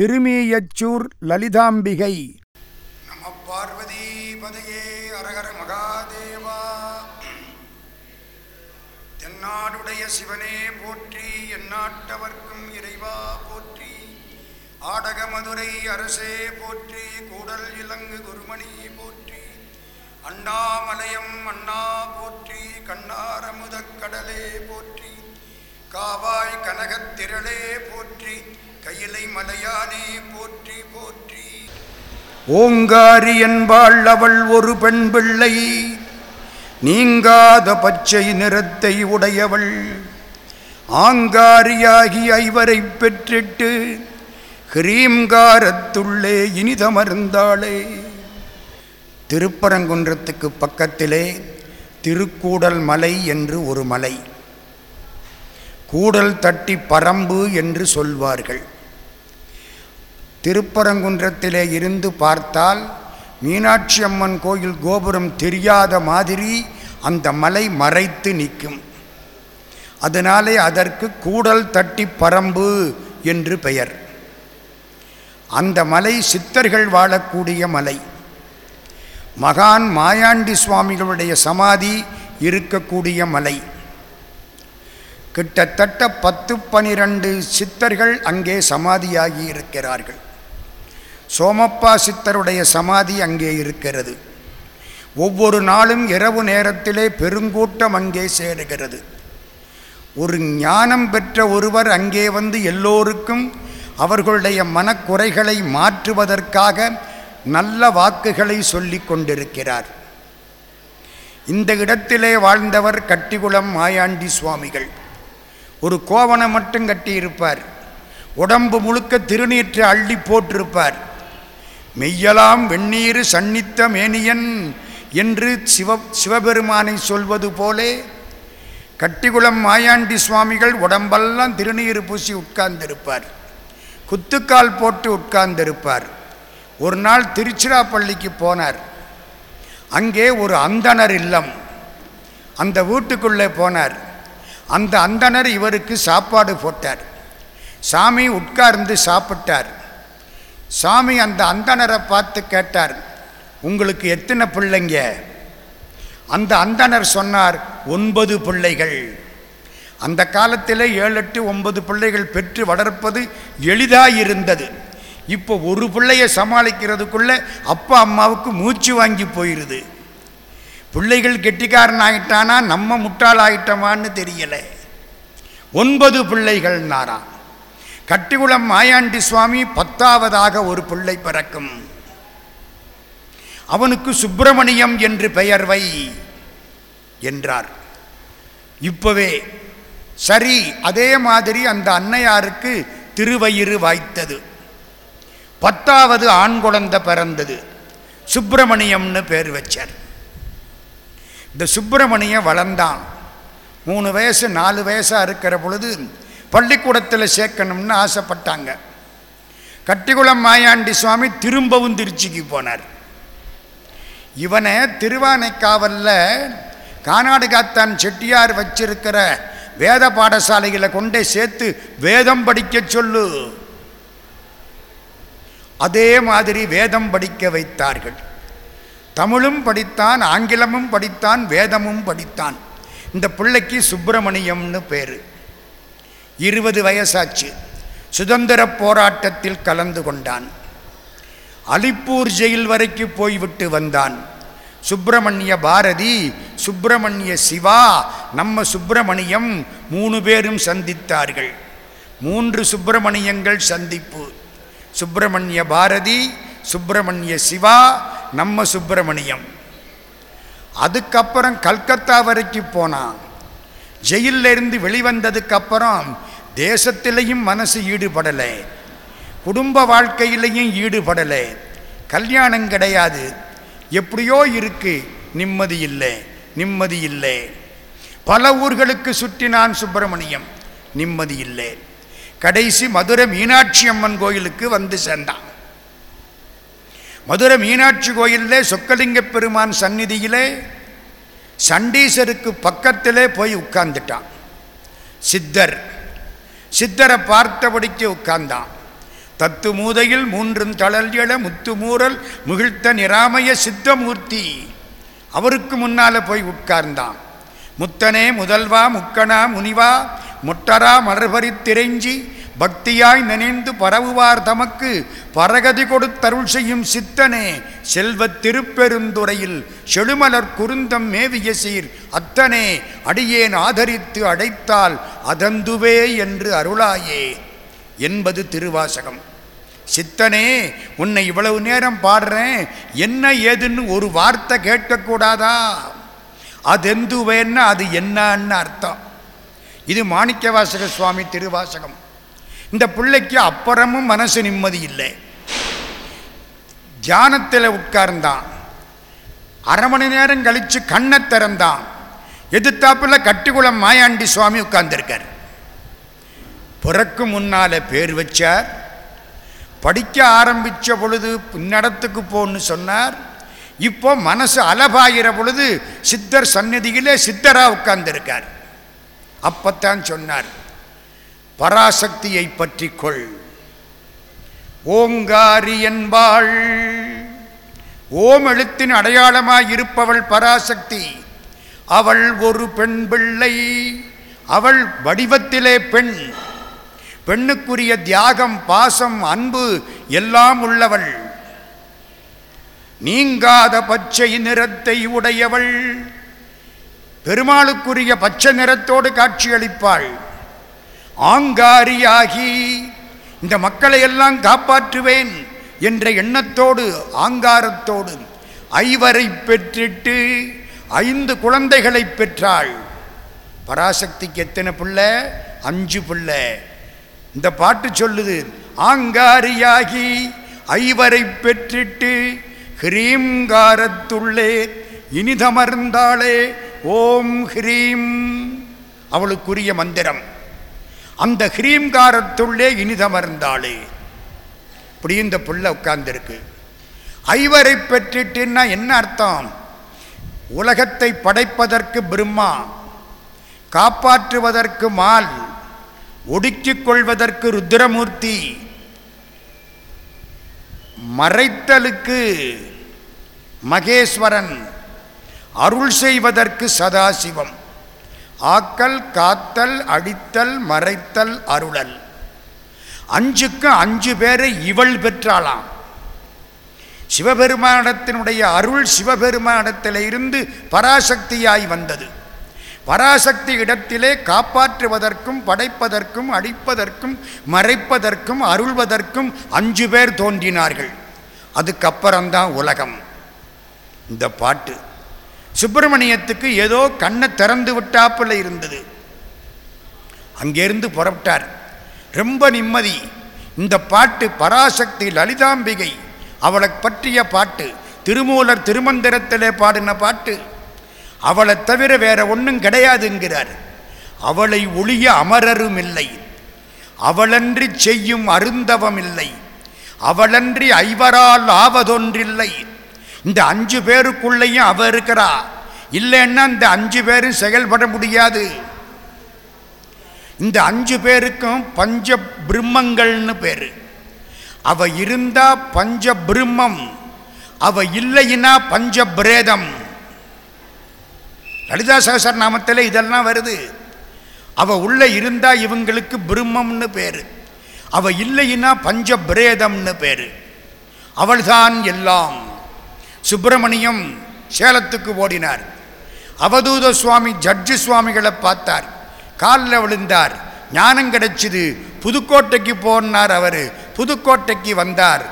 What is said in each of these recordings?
திருமீயச்சூர் லலிதாம்பிகை. நம பார்வதி பதையே அரகர மகாதேவா. தென்னாடுடைய சிவனே போற்றி எந்நாட்டவர்க்கும் இறைவா போற்றி. ஆடக மதுரை அரசே போற்றி கூடல் இலங்கு குருமணி போற்றி. அண்ணாமலயம் அண்ணா போற்றி கண்ணாரமுதக் கடலே போற்றி. காவாய் கனகத்திரளே போற்றி. கையிலை மலையானே போற்றி போற்றி. ஓங்காரி என்பாள் அவள் ஒரு பெண் பிள்ளை. நீங்காத பச்சை நிறத்தை உடையவள். ஆங்காரியாகி ஐவரை பெற்றிட்டு ஹிரீம்காரத்துள்ளே இனிதமர்ந்தாளே திருப்பரங்குன்றத்துக்கு பக்கத்திலே திருக்கூடல் மலை என்று ஒரு மலை. கூடல் தட்டி பரம்பு என்று சொல்வார்கள். திருப்பரங்குன்றத்திலே இருந்து பார்த்தால் மீனாட்சி அம்மன் கோயில் கோபுரம் தெரியாத மாதிரி அந்த மலை மறைத்து நிற்கும். அதனாலே அதற்கு கூடல் தட்டி பரம்பு என்று பெயர். அந்த மலை சித்தர்கள் வாழக்கூடிய மலை. மகான் மாயாண்டி சுவாமிகளுடைய சமாதி இருக்கக்கூடிய மலை. கிட்டத்தட்ட பத்து பனிரெண்டு சித்தர்கள் அங்கே சமாதியாகி இருக்கிறார்கள். சோமப்பா சித்தருடைய சமாதி அங்கே இருக்கிறது. ஒவ்வொரு நாளும் இரவு நேரத்திலே பெருங்கூட்டம் அங்கே சேருகிறது. ஒரு ஞானம் பெற்ற ஒருவர் அங்கே வந்து எல்லோருக்கும் அவர்களுடைய மனக்குறைகளை மாற்றுவதற்காக நல்ல வாக்குகளை சொல்லி கொண்டிருக்கிறார். இந்த இடத்திலே வாழ்ந்தவர் கட்டிகுளம் மாயாண்டி சுவாமிகள். ஒரு கோவணம் மட்டும் கட்டியிருப்பார். உடம்பு முழுக்க திருநீற்று அள்ளி போட்டிருப்பார். மெய்யலாம் வெந்நீர் சன்னித்த மேனியன் என்று சிவ சிவபெருமானை சொல்வது போலே கட்டிக்குளம் மாயாண்டி சுவாமிகள் உடம்பெல்லாம் திருநீர் பூசி உட்கார்ந்திருப்பார். குத்துக்கால் போட்டு உட்கார்ந்திருப்பார். ஒரு நாள் திருச்சிராப்பள்ளிக்கு போனார். அங்கே ஒரு அந்தனர் இல்லம். அந்த வீட்டுக்குள்ளே போனார். அந்த அந்தனர் இவருக்கு சாப்பாடு போட்டார். சாமி உட்கார்ந்து சாப்பிட்டார். சாமி அந்த அந்தனரை பார்த்து கேட்டார் உங்களுக்கு எத்தனை பிள்ளைங்க? அந்த அந்தனர் சொன்னார் ஒன்பது பிள்ளைகள். அந்த காலத்தில் ஏழு எட்டு ஒன்பது பிள்ளைகள் பெற்று வளர்ப்பது எளிதாக இருந்தது இப்போ ஒரு பிள்ளையை சமாளிக்கிறதுக்குள்ளே அப்பா அம்மாவுக்கு மூச்சு வாங்கி போயிடுது பிள்ளைகள் கெட்டிக்காரன் ஆகிட்டானா நம்ம முட்டாள் ஆகிட்டோமான்னு தெரியலை. ஒன்பது பிள்ளைகள் கட்டிகுளம் மாயாண்டி சுவாமி பத்தாவதாக ஒரு பிள்ளை பிறக்கும். அவனுக்கு சுப்பிரமணியம் என்று பெயர் வை என்றார். இப்பவே சரி அதே மாதிரி அந்த அன்னையாருக்கு திருவயிறு வாய்த்தது. பத்தாவது ஆண் குழந்தை பிறந்தது. சுப்பிரமணியம்னு பேர் வச்சார். இந்த சுப்பிரமணியம் வளர்ந்தான். மூணு வயசு நாலு வயசாக இருக்கிற பொழுது பள்ளிக்கூடத்தில் சேர்க்கணும்னு ஆசைப்பட்டாங்க. கட்டிக்குளம் மாயாண்டி சுவாமி திரும்பவும் திருச்சிக்கு போனார். இவனை திருவானைக்காவலில் காநாடுகாத்தான் செட்டியார் வச்சிருக்கிற வேத பாடசாலைகளை கொண்டே சேர்த்து வேதம் படிக்க சொல்லு. அதே மாதிரி வேதம் படிக்க வைத்தார்கள். தமிழும் படித்தான் ஆங்கிலமும் படித்தான் வேதமும் படித்தான். இந்த பிள்ளைக்கு சுப்பிரமணியம்னு பேர். இருபது வயசாச்சு. சுதந்திர போராட்டத்தில் கலந்து கொண்டான். அலிப்பூர் ஜெயில் வரைக்கு போய்விட்டு வந்தான். சுப்பிரமணிய பாரதி சுப்பிரமணிய சிவா நம்ம சுப்பிரமணியம் மூணு பேரும் சந்தித்தார்கள். மூன்று சுப்பிரமணியங்கள் சந்திப்பு. சுப்பிரமணிய பாரதி சுப்பிரமணிய சிவா நம்ம சுப்பிரமணியம். அதுக்கப்புறம் கல்கத்தா வரைக்கும் போனான். ஜெயிலிருந்து வெளிவந்ததுக்கப்புறம் தேசத்திலையும் மனசு ஈடுபடலை. குடும்ப வாழ்க்கையிலையும் ஈடுபடலை. கல்யாணம் கிடையாது. எப்படியோ இருக்கு நிம்மதி இல்லை நிம்மதி இல்லை. பல ஊர்களுக்கு சுற்றினான் சுப்பிரமணியம் நிம்மதி இல்லை. கடைசி மதுரை மீனாட்சி அம்மன் கோயிலுக்கு வந்து சேர்ந்தான். மதுரை மீனாட்சி கோயிலில் சொக்கலிங்க பெருமான் சந்நிதியிலே சண்டீசருக்கு பக்கத்திலே போய் உட்கார்ந்துட்டான். சித்தர் சித்தரை பார்த்தபடிக்கு உட்கார்ந்தான். தத்து மூதையில் மூன்றும் தளல் எழ முத்து மூரல் முகிழ்த்த நிராமய சித்தமூர்த்தி. அவருக்கு முன்னால போய் உட்கார்ந்தான். முத்தனே முதல்வா முக்கணா முனிவா முட்டரா மலர்பறித் திரைஞ்சி பக்தியாய் நினைந்து பரவுவார் தமக்கு பரகதி கொடுத்தருள் செய்யும் சித்தனே. செல்வத் திருப்பெருந்துறையில் செழுமலர் குருந்தம் மேவிய சீர். அத்தனே அடியேன் ஆதரித்து அடைத்தால் அதந்துவே என்று அருளாயே. என்பது திருவாசகம். சித்தனே உன்னை இவ்வளவு நேரம் பாடுறேன். என்ன ஏதுன்னு ஒரு வார்த்தை கேட்கக்கூடாதா? அதெந்துவேன்னா அது என்னன்னு அர்த்தம். இது மாணிக்கவாசக சுவாமி திருவாசகம். இந்த பிள்ளைக்கு அப்புறமும் மனசு நிம்மதி இல்லை. தியானத்தில் உட்கார்ந்தான். அரை மணி நேரம் கழித்து கண்ணை திறந்தான். எதிர்த்தாப்பில் கட்டிக்குளம் மாயாண்டி சுவாமி உட்கார்ந்துருக்கார். பிறக்கு முன்னால பேர் வச்சார். படிக்க ஆரம்பித்த பொழுது பின்னடத்துக்கு போன்னு சொன்னார். இப்போ மனசு அலபாயிற பொழுது சித்தர் சந்நிதியிலே சித்தராக உட்கார்ந்துருக்கார். அப்பத்தான் சொன்னார் பராசக்தியை பற்றி கொள் ஓங்காரி என்பாள். ஓம் எழுத்தின் அடையாளமாய் இருப்பவள் பராசக்தி. அவள் ஒரு பெண் பிள்ளை. அவள் வடிவத்திலே பெண். பெண்ணுக்குரிய தியாகம் பாசம் அன்பு எல்லாம் உள்ளவள். நீங்காத பச்சை நிறத்தை உடையவள். பெருமாளுக்குரிய பச்சை நிறத்தோடு காட்சியளிப்பாள். ஆங்காரியாகி இந்த மக்களை எல்லாம் காப்பாற்றுவேன் என்ற எண்ணத்தோடு ஆங்காரத்தோடு ஐவரை பெற்றிட்டு ஐந்து குழந்தைகளை பெற்றாள். பராசக்திக்கு எத்தனை பிள்ளை? அஞ்சு பிள்ளை. இந்த பாட்டு சொல்லுது ஆங்காரியாகி ஐவரை பெற்றிட்டு ஹ்ரீம்காரத்துள்ளே இனிதமர்ந்தாளே ஓம் ஹ்ரீம். அவளுக்குரிய மந்திரம் அந்த ஹ்ரீம்காரத்துள்ளே இனிதமர்ந்தாளே. இப்படி இந்த புள்ள உட்கார்ந்துருக்கு. ஐவரை பெற்றுட்டுன்னா என்ன அர்த்தம்? உலகத்தை படைப்பதற்கு பிரம்மா காப்பாற்றுவதற்கு மால் ஒடுக்கிக் கொள்வதற்கு ருத்ரமூர்த்தி. மறைத்தலுக்கு மகேஸ்வரன் அருள் செய்வதற்கு சதாசிவம். ஆக்கல் காத்தல் அடித்தல் மறைத்தல் அருளல். அஞ்சுக்கு அஞ்சு பேரை இவள் பெற்றாளாம். சிவபெருமானத்தினுடைய அருள் சிவபெருமானத்தில் இருந்து பராசக்தியாய் வந்தது. பராசக்தி இடத்திலே காப்பாற்றுவதற்கும் படைப்பதற்கும் அடிப்பதற்கும் மறைப்பதற்கும் அருள்வதற்கும் அஞ்சு பேர் தோன்றினார்கள். அதுக்கப்புறம்தான் உலகம். இந்த பாட்டு. சுப்பிரமணியத்துக்கு ஏதோ கண்ணை திறந்து விட்டாப்புல இருந்தது. அங்கேருந்து புறப்பட்டார். ரொம்ப நிம்மதி. இந்த பாட்டு பராசக்தி லலிதாம்பிகை அவளை பற்றிய பாட்டு. திருமூலர் திருமந்திரத்திலே பாடின பாட்டு. அவளை தவிர வேற ஒன்றும் கிடையாதுங்கிறார். அவளை ஒளிய அமரரும் இல்லை அவளன்றி செய்யும் அருந்தவம் இல்லை அவளன்றி ஐவரால் ஆவதொன்றில்லை. இந்த அஞ்சு பேருக்குள்ளேயும் அவ இருக்கிறா இல்லைன்னா இந்த அஞ்சு பேரும் செயல்பட முடியாது. இந்த அஞ்சு பேருக்கும் பஞ்ச பிரம்மங்கள்னு பேர். அவ இருந்தா பஞ்ச பிரம்மம். அவ இல்லைன்னா பஞ்ச பிரேதம். லலிதா சகசரநாமத்தில் இதெல்லாம் வருது. அவ உள்ள இருந்தா இவங்களுக்கு பிரம்மம்னு பேர். அவ இல்லைன்னா பஞ்ச பிரேதம்னு பேர். அவள்தான் எல்லாம். சுப்பிரமணியம் சேலத்துக்கு ஓடினார். அவதூத சுவாமி ஜட்ஜு சுவாமிகளை பார்த்தார். காலில் விழுந்தார். ஞானம் கிடைச்சிது. புதுக்கோட்டைக்கு போனார் அவர். புதுக்கோட்டைக்கு வந்தார்.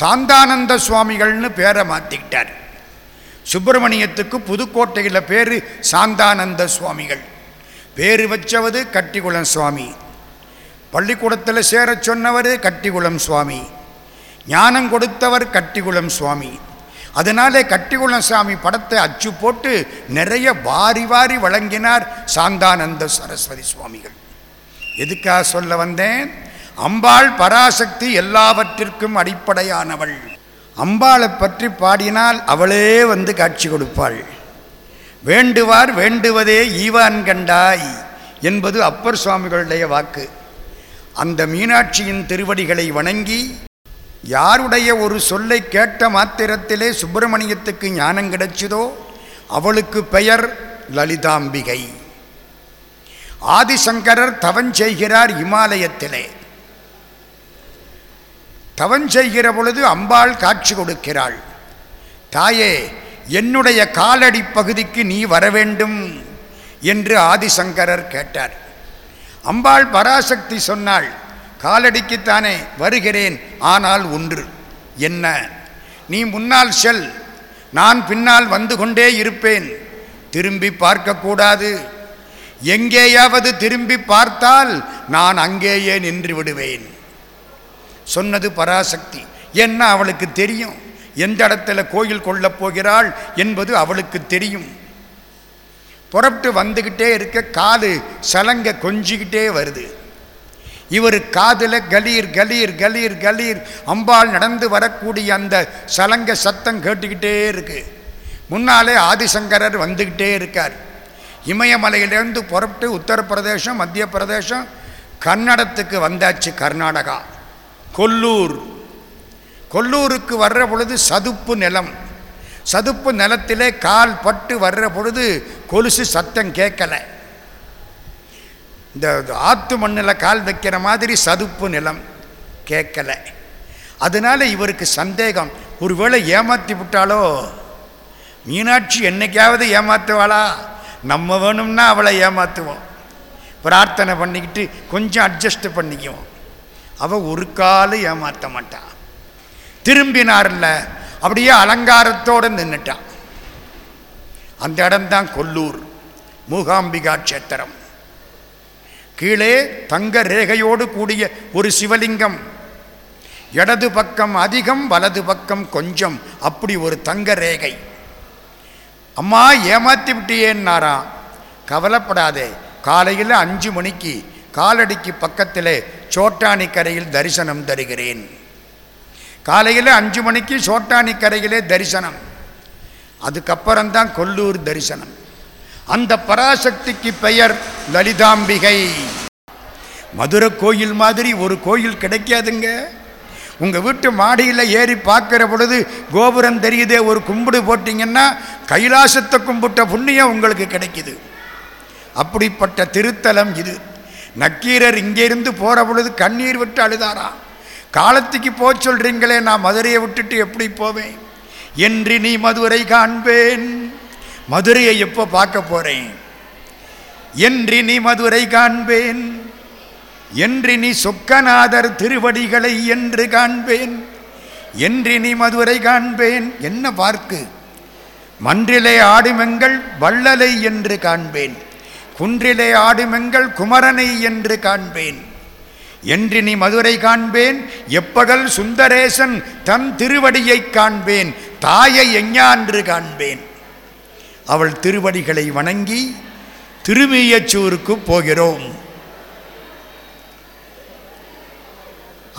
சாந்தானந்த சுவாமிகள்னு பேரை மாற்றிக்கிட்டார் சுப்பிரமணியத்துக்கு புதுக்கோட்டையில் பேர் சாந்தானந்த சுவாமிகள். பேர் வச்சவது கட்டிக்குளம் சுவாமி. பள்ளிக்கூடத்தில் சேரச் சொன்னவர் கட்டிக்குளம் சுவாமி. ஞானம் கொடுத்தவர் கட்டிக்குளம் சுவாமி. அதனாலே கட்டிக்குளம் சாமி படத்தை அச்சு போட்டு நிறைய வாரி வாரி வழங்கினார் சாந்தானந்த சரஸ்வதி சுவாமிகள். எதுக்காக சொல்ல வந்தேன்? அம்பாள் பராசக்தி எல்லாவற்றிற்கும் அடிப்படையானவள். அம்பாளை பற்றி பாடினால் அவளே வந்து காட்சி கொடுப்பாள். வேண்டுவார் வேண்டுவதே ஈவான் கண்டாய் என்பது அப்பர் சுவாமிகளுடைய வாக்கு. அந்த மீனாட்சியின் திருவடிகளை வணங்கி யாருடைய ஒரு சொல்லை கேட்ட மாத்திரத்திலே சுப்பிரமணியத்துக்கு ஞானம் கிடைச்சதோ? அவளுக்கு பெயர் லலிதாம்பிகை. ஆதிசங்கரர் தவஞ்செய்கிறார் இமாலயத்திலே. தவஞ்செய்கிற பொழுது அம்பாள் காட்சி கொடுக்கிறாள். தாயே என்னுடைய காலடி பகுதிக்கு நீ வர வேண்டும் என்று ஆதிசங்கரர் கேட்டார். அம்பாள் பராசக்தி சொன்னாள் காலடிக்குத்தானே வருகிறேன் ஆனால் ஒன்று. என்ன? நீ முன்னால் செல். நான் பின்னால் வந்து கொண்டே இருப்பேன். திரும்பி பார்க்கக்கூடாது. எங்கேயாவது திரும்பி பார்த்தால் நான் அங்கேயே நின்று விடுவேன். சொன்னது பராசக்தி. என்ன அவளுக்கு தெரியும்? எந்த இடத்துல கோயில் கொள்ளப் போகிறாள் என்பது அவளுக்கு தெரியும். புறப்பட்டு வந்துக்கிட்டே இருக்க காது சலங்க கொஞ்சிக்கிட்டே வருது. இவர் காதில் கலீர் கலீர் கலீர் கலீர் அம்பாள் நடந்து வரக்கூடிய அந்த சலங்க சத்தம் கேட்டுக்கிட்டே இருக்கு. முன்னாலே ஆதிசங்கரர் வந்துக்கிட்டே இருக்கார். இமயமலையிலேருந்து புறப்பட்டு உத்தரப்பிரதேசம் மத்திய பிரதேசம் கன்னடத்துக்கு வந்தாச்சு கர்நாடகா. கொல்லூர். கொல்லூருக்கு வர்ற பொழுது சதுப்பு நிலம். சதுப்பு நிலத்திலே கால் பட்டு வர்ற பொழுது கொலுசு சத்தம் கேட்கலை. இந்த ஆத்து மண்ணில் கால் வைக்கிற மாதிரி சதுப்பு நிலம். கேட்கலை. அதனால் இவருக்கு சந்தேகம். ஒருவேளை ஏமாற்றி விட்டாலோ? மீனாட்சி என்னைக்காவது ஏமாத்துவாளா? நம்ம வேணும்னா அவளை ஏமாற்றுவோம் பிரார்த்தனை பண்ணிக்கிட்டு கொஞ்சம் அட்ஜஸ்ட் பண்ணிக்குவோம். அவள் ஒரு காலம் ஏமாற்ற மாட்டான் திரும்பினார்ல அப்படியே அலங்காரத்தோடு நின்றுட்டான் அந்த இடம்தான் கொல்லூர் மூகாம்பிகா க்ஷேத்திரம். கீழே தங்க ரேகையோடு கூடிய ஒரு சிவலிங்கம். இடது பக்கம் அதிகம் வலது பக்கம் கொஞ்சம். அப்படி ஒரு தங்க ரேகை. அம்மா ஏமாத்தி விட்டியேன்னாராம் கவலைப்படாதே. காலையில் அஞ்சு மணிக்கு காலடிக்கு பக்கத்தில் சோட்டானி கரையில் தரிசனம் தருகிறேன். காலையில் அஞ்சு மணிக்கு சோட்டானி கரையிலே தரிசனம். அதுக்கப்புறம்தான் கொல்லூர் தரிசனம். அந்த பராசக்திக்கு பெயர் லலிதாம்பிகை. மதுரை கோயில் மாதிரி ஒரு கோயில் கிடைக்காதுங்க. உங்கள் வீட்டு மாடியில் ஏறி பார்க்குற பொழுது கோபுரம் தெரியுதே ஒரு கும்பிடு போட்டிங்கன்னா கைலாசத்தை கும்பிட்ட புண்ணியம் உங்களுக்கு கிடைக்குது. அப்படிப்பட்ட திருத்தலம் இது. நக்கீரர் இங்கேருந்து போகிற பொழுது கண்ணீர் விட்டு அழுதாராம் காலத்துக்கு போக சொல்கிறீங்களே நான் மதுரையை விட்டுட்டு எப்படி போவேன்? என்று நீ மதுரை காண்பேன். மதுரையை எப்போ பார்க்க போகிறேன் என்று நீ மதுரை காண்பேன். என்று நீ சொக்கநாதர் திருவடிகளை என்று காண்பேன். என்று நீ மதுரை காண்பேன். என்ன பார்க்கு? மன்றிலே ஆடுமெங்கள் வள்ளலை என்று காண்பேன். குன்றிலே ஆடுமெங்கள் குமரனை என்று காண்பேன். என்று நீ மதுரை காண்பேன். எப்பகல் சுந்தரேசன் தன் திருவடியை காண்பேன். தாயை எஞ்ஞான்று காண்பேன். அவள் திருவடிகளை வணங்கி திருமீயச்சூருக்கு போகிறோம்.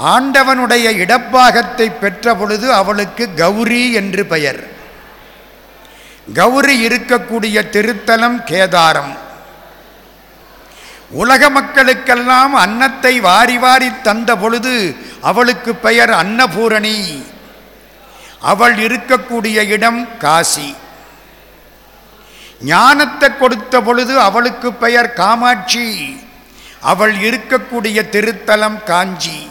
ஆண்டவனுடைய இடப்பாகத்தை பெற்ற பொழுது அவளுக்கு கௌரி என்று பெயர். கௌரி இருக்கக்கூடிய திருத்தலம் கேதாரம். உலக மக்களுக்கெல்லாம் அன்னத்தை வாரி வாரி தந்த பொழுது அவளுக்கு பெயர் அன்னபூரணி. அவள் இருக்கக்கூடிய இடம் காசி. ஞானத்தை கொடுத்த பொழுது அவளுக்கு பெயர் காமாட்சி. அவள் இருக்கக்கூடிய திருத்தலம் காஞ்சி.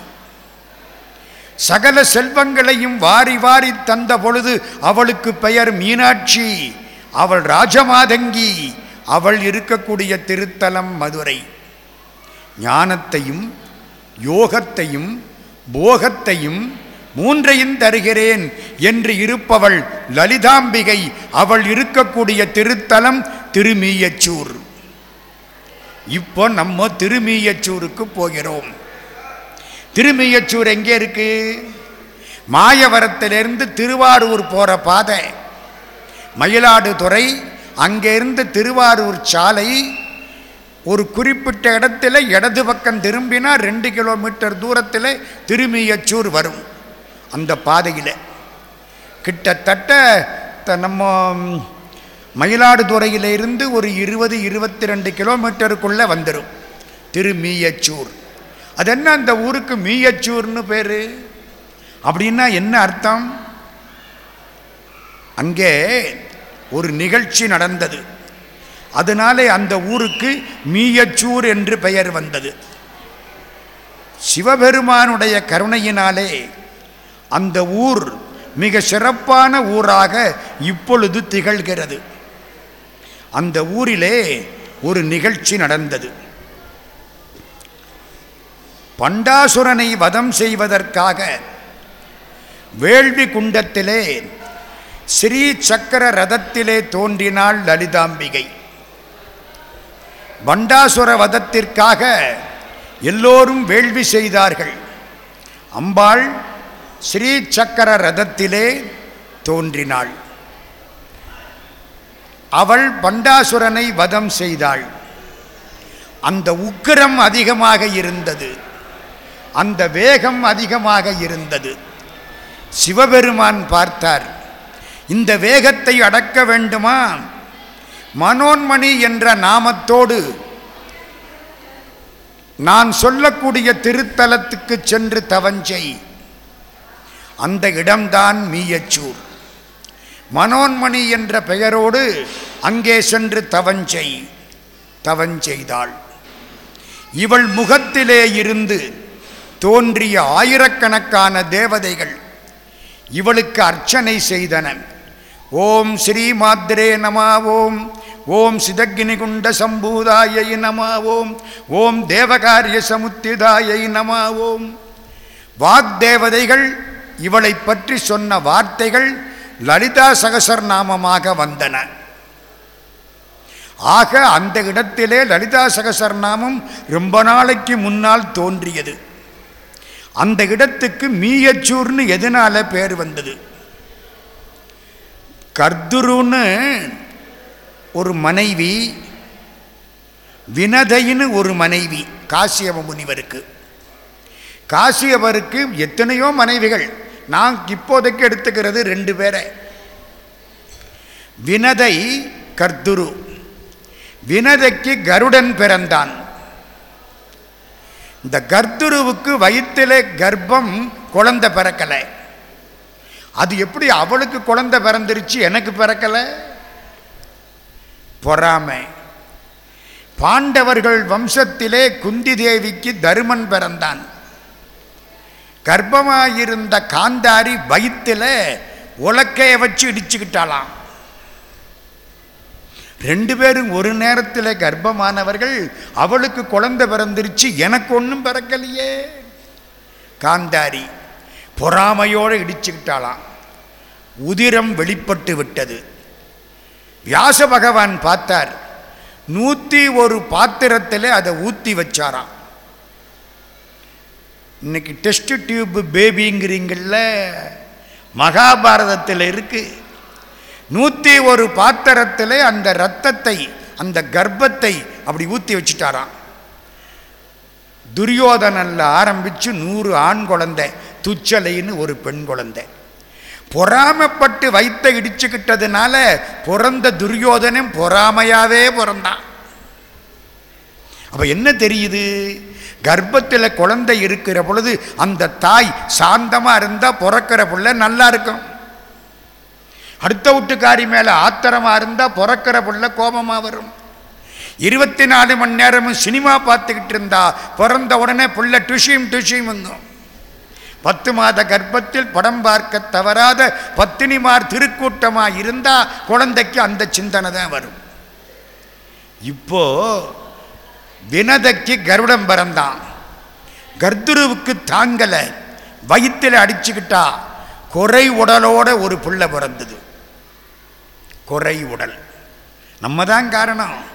சகல செல்வங்களையும் வாரி வாரி தந்த பொழுது அவளுக்கு பெயர் மீனாட்சி. அவள் ராஜமாதங்கி. அவள் இருக்கக்கூடிய திருத்தலம் மதுரை. ஞானத்தையும் யோகத்தையும் போகத்தையும் மூன்றையும் தருகிறேன் என்று இருப்பவள் லலிதாம்பிகை. அவள் இருக்கக்கூடிய திருத்தலம் திருமீயச்சூர். இப்போ நம்ம திருமீயச்சூருக்கு போகிறோம். திருமீயச்சூர் எங்கே இருக்கு? மாயவரத்திலிருந்து திருவாரூர் போகிற பாதை. மயிலாடுதுறை அங்கேருந்து திருவாரூர் சாலை. ஒரு குறிப்பிட்ட இடத்துல இடது பக்கம் திரும்பினா ரெண்டு கிலோமீட்டர் தூரத்தில் திருமியச்சூர் வரும். அந்த பாதையில். கிட்டத்தட்ட த- நம்ம மயிலாடுதுறையிலிருந்து ஒரு இருபது இருபத்தி ரெண்டு கிலோமீட்டருக்குள்ளே வந்துடும் திருமீயச்சூர் அது என்ன அந்த ஊருக்கு மீயச்சூர்னு பேர்? அப்படின்னா என்ன அர்த்தம்? அங்கே ஒரு நிகழ்ச்சி நடந்தது. அதனாலே அந்த ஊருக்கு மீயச்சூர் என்று பெயர் வந்தது. சிவபெருமானுடைய கருணையினாலே அந்த ஊர் மிக சிறப்பான ஊராக இப்பொழுது திகழ்கிறது. அந்த ஊரிலே ஒரு நிகழ்ச்சி நடந்தது. பண்டாசுரனை வதம் செய்வதற்காக வேள்வி குண்டத்திலே ஸ்ரீ சக்கர ரதத்திலே தோன்றினாள் லலிதாம்பிகை. பண்டாசுர வதத்திற்காக எல்லோரும் வேள்வி செய்தார்கள். அம்பாள் ஸ்ரீ சக்கர ரதத்திலே தோன்றினாள். அவள் பண்டாசுரனை வதம் செய்தாள். அந்த உக்கிரம் அதிகமாக இருந்தது. அந்த வேகம் அதிகமாக இருந்தது. சிவபெருமான் பார்த்தார் இந்த வேகத்தை அடக்க வேண்டுமா? மனோன்மணி என்ற நாமத்தோடு நான் சொல்லக்கூடிய திருத்தலத்துக்கு சென்று தவஞ்செய். அந்த இடம்தான் மீயச்சூர். மனோன்மணி என்ற பெயரோடு அங்கே சென்று தவஞ்செய் தவஞ்செய்தாள். இவள் முகத்திலே இருந்து தோன்றிய ஆயிரக்கணக்கான தேவதைகள் இவளுக்கு அர்ச்சனை செய்தன. ஓம் ஸ்ரீ மாத்ரே நமா ஓம் ஓம் சிதக்னிகுண்ட சம்பூதாயை நமா ஓம் ஓம் தேவகாரிய சமுத்திதாயை நமா ஓம் வாக்தேவதைகள் இவளை பற்றி சொன்ன வார்த்தைகள் லலிதா சகசர் நாமமாக வந்தன. ஆக அந்த இடத்திலே லலிதா சகசர் நாமம் ரொம்ப நாளைக்கு முன்னால் தோன்றியது. அந்த இடத்துக்கு மீயச்சூர்னு எதனால பேர் வந்தது? கர்துருன்னு ஒரு மனைவி வினதைன்னு ஒரு மனைவி காசியவ முனிவருக்கு. காசியவருக்கு எத்தனையோ மனைவிகள். நான் இப்போதைக்கு எடுத்துக்கிறது ரெண்டு பேரை. வினதை கர்துரு. வினதைக்கு கருடன் பிறந்தான். இந்த கர்துருவுக்கு வயிற்றிலே கர்ப்பம் குழந்தை பிறக்கலை. அது எப்படி அவளுக்கு குழந்தை பிறந்துருச்சு எனக்கு பிறக்கலை? பொறாமை. பாண்டவர்கள் வம்சத்திலே குந்தி தேவிக்கு தருமன் பிறந்தான். கர்ப்பமாயிருந்த காந்தாரி வயிற்றில் உலக்கைய வச்சு இடிச்சுக்கிட்டாளாம். ரெண்டு பேரும் ஒரு நேரத்தில் கர்ப்பமானவர்கள் அவளுக்கு குழந்தை பிறந்துருச்சு எனக்கு ஒன்றும் பிறக்கலையே. காந்தாரி பொறாமையோடு இடிச்சுக்கிட்டாளாம். உதிரம் வெளிப்பட்டு விட்டது. வியாச பகவான் பார்த்தார். நூற்றி ஒரு பாத்திரத்தில் அதை ஊற்றி வச்சாராம். இன்னைக்கு டெஸ்ட் டியூப் பேபிங்கிறீங்கள மகாபாரதத்தில் இருக்குது நூற்றி ஒரு பாத்திரத்தில் அந்த ரத்தத்தை அந்த கர்ப்பத்தை அப்படி ஊற்றி வச்சுட்டாராம். துரியோதனில் ஆரம்பித்து நூறு ஆண் குழந்தை துச்சலைன்னு ஒரு பெண் குழந்தை. பொறாமப்பட்டு வைத்த இடிச்சுக்கிட்டதுனால பிறந்த துரியோதனும் பொறாமையாவே பிறந்தான். அப்போ என்ன தெரியுது? கர்ப்பத்தில் குழந்தை இருக்கிற பொழுது அந்த தாய் சாந்தமாக இருந்தால் பிறக்கிற பிள்ளை நல்லா இருக்கும். அடுத்த வீட்டுக்காரி மேலே ஆத்திரமாக இருந்தால் பிறக்கிற பிள்ளை கோபமாக வரும். இருபத்தி நாலு மணி நேரமும் சினிமா பார்த்துக்கிட்டு இருந்தா பிறந்த உடனே பிள்ளை டுஷியும் டுஷியுமுங்கும் பத்து மாத கர்ப்பத்தில் படம் பார்க்க தவறாத பத்தினிமார் திருக்கூட்டமாக இருந்தால் குழந்தைக்கு அந்த சிந்தனை தான் வரும். இப்போ வினதைக்கு கருடம் பிறந்தான். கர்துருவுக்கு தாங்கலை. வயிற்றில் அடிச்சுக்கிட்டா குறை உடலோட ஒரு பிள்ளை பிறந்தது. குறை உடல். நம்ம தான் காரணம்.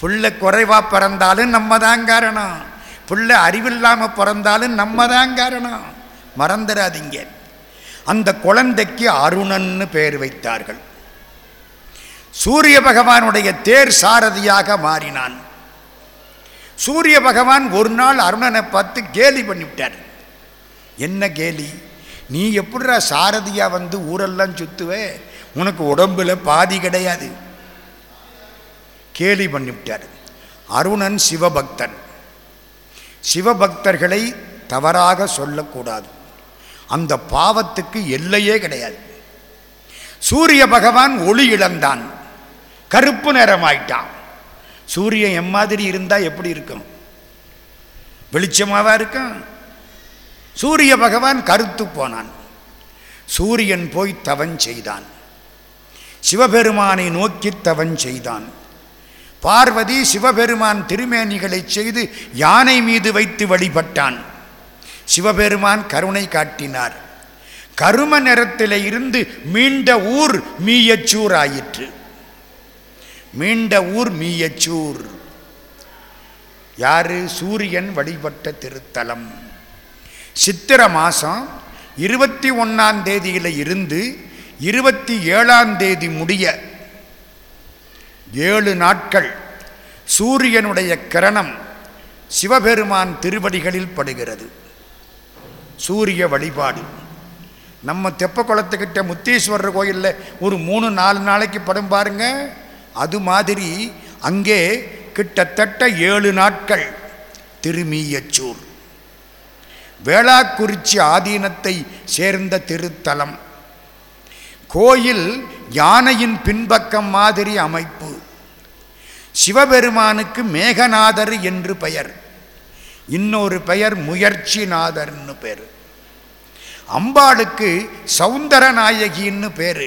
புள்ள குறைவாக பிறந்தாலும் நம்ம தான் காரணம். புள்ள அறிவில்லாமல் பிறந்தாலும் நம்ம தான் காரணம். மறந்துடாதீங்க அந்த குழந்தைக்கு அருணன்னு பெயர் வைத்தார்கள். சூரிய பகவானுடைய தேர் சாரதியாக மாறினான். சூரிய பகவான் ஒரு நாள் அருணனை பார்த்து கேலி பண்ணிவிட்டார். என்ன கேலி? நீ எப்படிரா சாரதியாக வந்து ஊரெல்லாம் சுற்றுவே உனக்கு உடம்பில் பாதி கிடையாது. கேலி பண்ணிவிட்டார். அருணன் சிவபக்தன். சிவபக்தர்களை தவறாக சொல்லக்கூடாது. அந்த பாவத்துக்கு எல்லையே கிடையாது. சூரிய பகவான் ஒளி இழந்தான். கருப்பு நிறமாயிட்டான். சூரியன் எம்மாதிரி இருந்தால் எப்படி இருக்கும்? வெளிச்சமாவா இருக்கும் சூரிய பகவான் கருத்து போனான். சூரியன் போய் தவன் செய்தான். சிவபெருமானை நோக்கி தவன் செய்தான். பார்வதி சிவபெருமான் திருமேனிகளை செய்து யானை மீது வைத்து வழிபட்டான். சிவபெருமான் கருணை காட்டினார். கரும நேரத்தில் இருந்து மீண்ட ஊர் மீயச்சூர் ஆயிற்று மீண்ட ஊர் மீயச்சூர். யாரு? சூரியன் வழிபட்ட திருத்தலம். சித்திர மாதம் இருபத்தி ஒன்றாம் தேதியில் இருந்து இருபத்தி ஏழாம் தேதி முடிய ஏழு நாட்கள் சூரியனுடைய கிரணம் சிவபெருமான் திருவடிகளில் படுகிறது. சூரிய வழிபாடு. நம்ம தெப்ப குளத்துக்கிட்ட முத்தீஸ்வரர் கோயிலில் ஒரு மூணு நாலு நாளைக்கு படம் பாருங்கள் அது மாதிரி அங்கே கிட்டத்தட்ட ஏழு நாட்கள் திருமீயச்சூர் வேளாக்குறிச்சி ஆதீனத்தை சேர்ந்த திருத்தலம். கோயில் யானையின் பின்பக்கம் மாதிரி அமைப்பு. சிவபெருமானுக்கு மேகநாதர் என்று பெயர். இன்னொரு பெயர் முயற்சிநாதர்னு பேர். அம்பாளுக்கு சௌந்தரநாயகின்னு பேர்.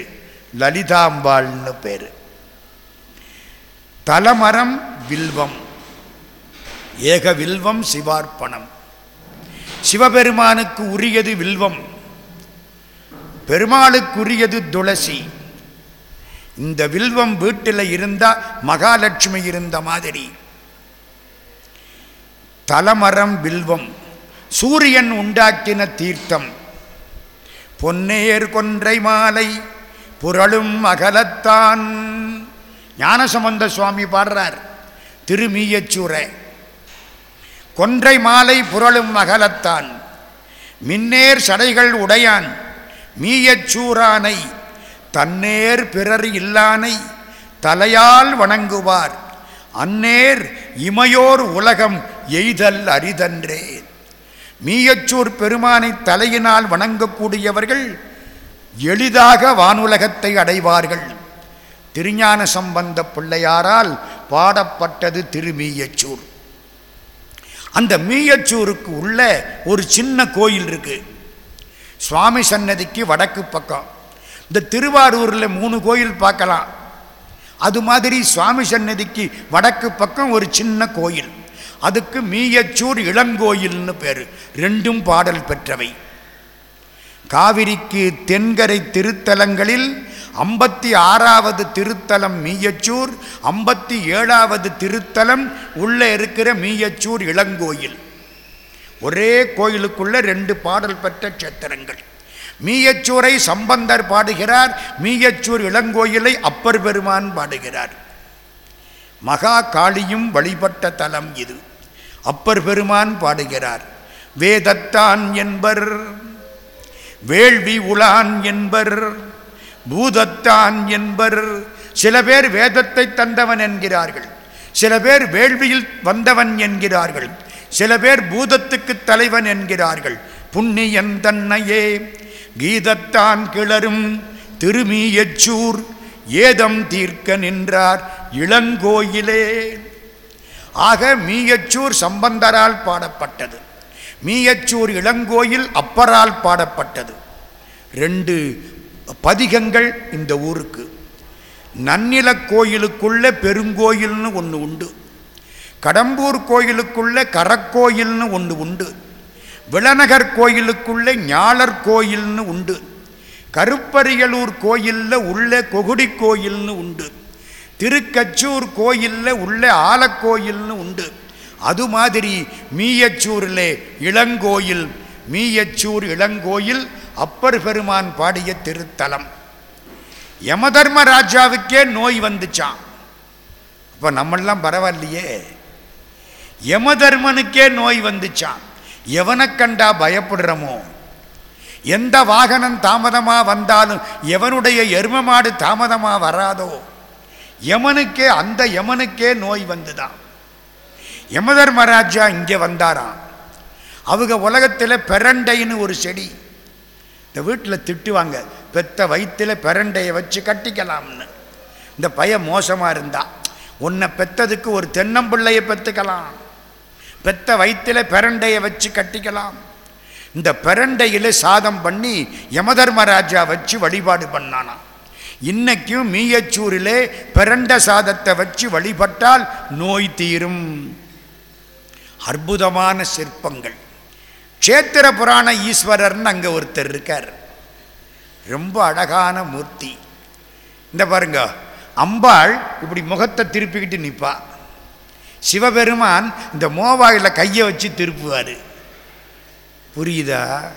லலிதாம்பாள்னு பேர். தலமரம் வில்வம் ஏக வில்வம் சிவார்ப்பணம். சிவபெருமானுக்கு உரியது வில்வம் பெருமாளுக்குரியது துளசி. இந்த வில்வம் வீட்டில் இருந்தா மகாலட்சுமி இருந்த மாதிரி. தலமரம் வில்வம் சூரியன் உண்டாக்கின தீர்த்தம். பொன்னேர் கொன்றை மாலை புரளும் அகலத்தான். ஞானசம்பந்த சுவாமி பாடுறார் திருமீயச்சூரை. கொன்றை மாலை புரளும் அகலத்தான் மின்னேர் சடைகள் உடையான் மீயச்சூரானை தன்னேர் பிறர் இல்லானை தலையால் வணங்குவார் அந்நேர் இமையோர் உலகம் எய்தல் அரிதன்றே. மீயச்சூர் பெருமானை தலையினால் வணங்கக்கூடியவர்கள் எளிதாக வானுலகத்தை அடைவார்கள். திருஞான சம்பந்த பிள்ளையாரால் பாடப்பட்டது திருமீயச்சூர். அந்த மீயச்சூருக்கு உள்ள ஒரு சின்ன கோயில் இருக்கு. சுவாமி சன்னதிக்கு வடக்கு பக்கம். இந்த திருவாரூரில் மூணு கோயில் பார்க்கலாம். அது மாதிரி சுவாமி சன்னதிக்கு வடக்கு பக்கம் ஒரு சின்ன கோயில். அதுக்கு மீயச்சூர் இளங்கோயில்னு பேர். ரெண்டும் பாடல் பெற்றவை. காவிரிக்கு தென்கரை திருத்தலங்களில் ஐம்பத்தி ஆறாவது திருத்தலம் மீயச்சூர் ஐம்பத்தி ஏழாவது திருத்தலம் உள்ளே இருக்கிற மீயச்சூர் இளங்கோயில். ஒரே கோயிலுக்குள்ள ரெண்டு பாடல் பெற்ற கஷேத்திரங்கள். மீயச்சூரை சம்பந்தர் பாடுகிறார் மீயச்சூர் இளங்கோயிலை அப்பர் பெருமான் பாடுகிறார். மகா காளியும் வழிபட்ட தலம் இது. அப்பர் பெருமான் பாடுகிறார் வேதத்தான் என்பர் வேள்வி உலான் என்பர் பூதத்தான் என்பர். சில பேர் வேதத்தை தந்தவன் என்கிறார்கள். சில பேர் வேள்வியில் வந்தவன் என்கிறார்கள். சில பேர் பூதத்துக்கு தலைவன் என்கிறார்கள். புண்ணியன் தன்னையே. கீதத்தான் கிளரும் திருமீயச்சூர். ஏதம் தீர்க்க நின்றார் இளங்கோயிலே. ஆக மீயச்சூர் சம்பந்தரால் பாடப்பட்டது. மீயச்சூர் இளங்கோயில் அப்பரால் பாடப்பட்டது. ரெண்டு பதிகங்கள் இந்த ஊருக்கு. நன்னில கோயிலுக்குள்ள பெருங்கோயில்னு ஒன்று உண்டு. கடம்பூர் கோயிலுக்குள்ள கரக்கோயில்னு ஒன்று உண்டு. விளநகர் கோயிலுக்குள்ள ஞாழர் கோயில்னு உண்டு. கருப்பரியலூர் கோயிலில் உள்ள கொகுடி கோயில்னு உண்டு. திருக்கச்சூர் கோயிலில் உள்ள ஆலக்கோயில்னு உண்டு. அது மாதிரி மீயச்சூரில் இளங்கோயில் மீயச்சூர் இளங்கோயில் அப்பர் பெருமான் பாடிய திருத்தலம். யமதர்ம ராஜாவுக்கே நோய் வந்துச்சான் அப்போ நம்மெல்லாம் பரவாயில்லையே. யமதர்மனுக்கே நோய் வந்துச்சான் எவனை கண்டா பயப்படுறோமோ? எந்த வாகனம் தாமதமாக வந்தாலும் எவனுடைய எரும மாடு தாமதமாக வராதோ? யமனுக்கே அந்த யமனுக்கே நோய் வந்துதான் யமதர்மராஜா இங்கே வந்தாராம். அவங்க உலகத்தில் பெரண்டைன்னு ஒரு செடி. இந்த வீட்டில் திட்டுவாங்க பெத்த வயிற்றில் பெரண்டையை வச்சு கட்டிக்கலாம்னு. இந்த பய மோசமாக இருந்தா. உன்னை பெத்ததுக்கு ஒரு தென்னம்பிள்ளையை பெற்றுக்கலாம் பெத்த வயிற்றில் பெரண்டையை வச்சு கட்டிக்கலாம். இந்த பெரண்டையில் சாதம் பண்ணி யமதர்மராஜா வச்சு வழிபாடு பண்ணானா. இன்னைக்கும் மீயச்சூரிலே பிரண்ட சாதத்தை வச்சு வழிபட்டால் நோய் தீரும். அற்புதமான சிற்பங்கள். க்ஷேத்திர புராண ஈஸ்வரர்னு அங்கே ஒருத்தர் இருக்கார். ரொம்ப அழகான மூர்த்தி. இந்த பாருங்க அம்பாள் இப்படி முகத்தை திருப்பிக்கிட்டு நிற்பா சிவபெருமான் இந்த மோவாயில் கையை வச்சு திருப்புவார். புரியுதா?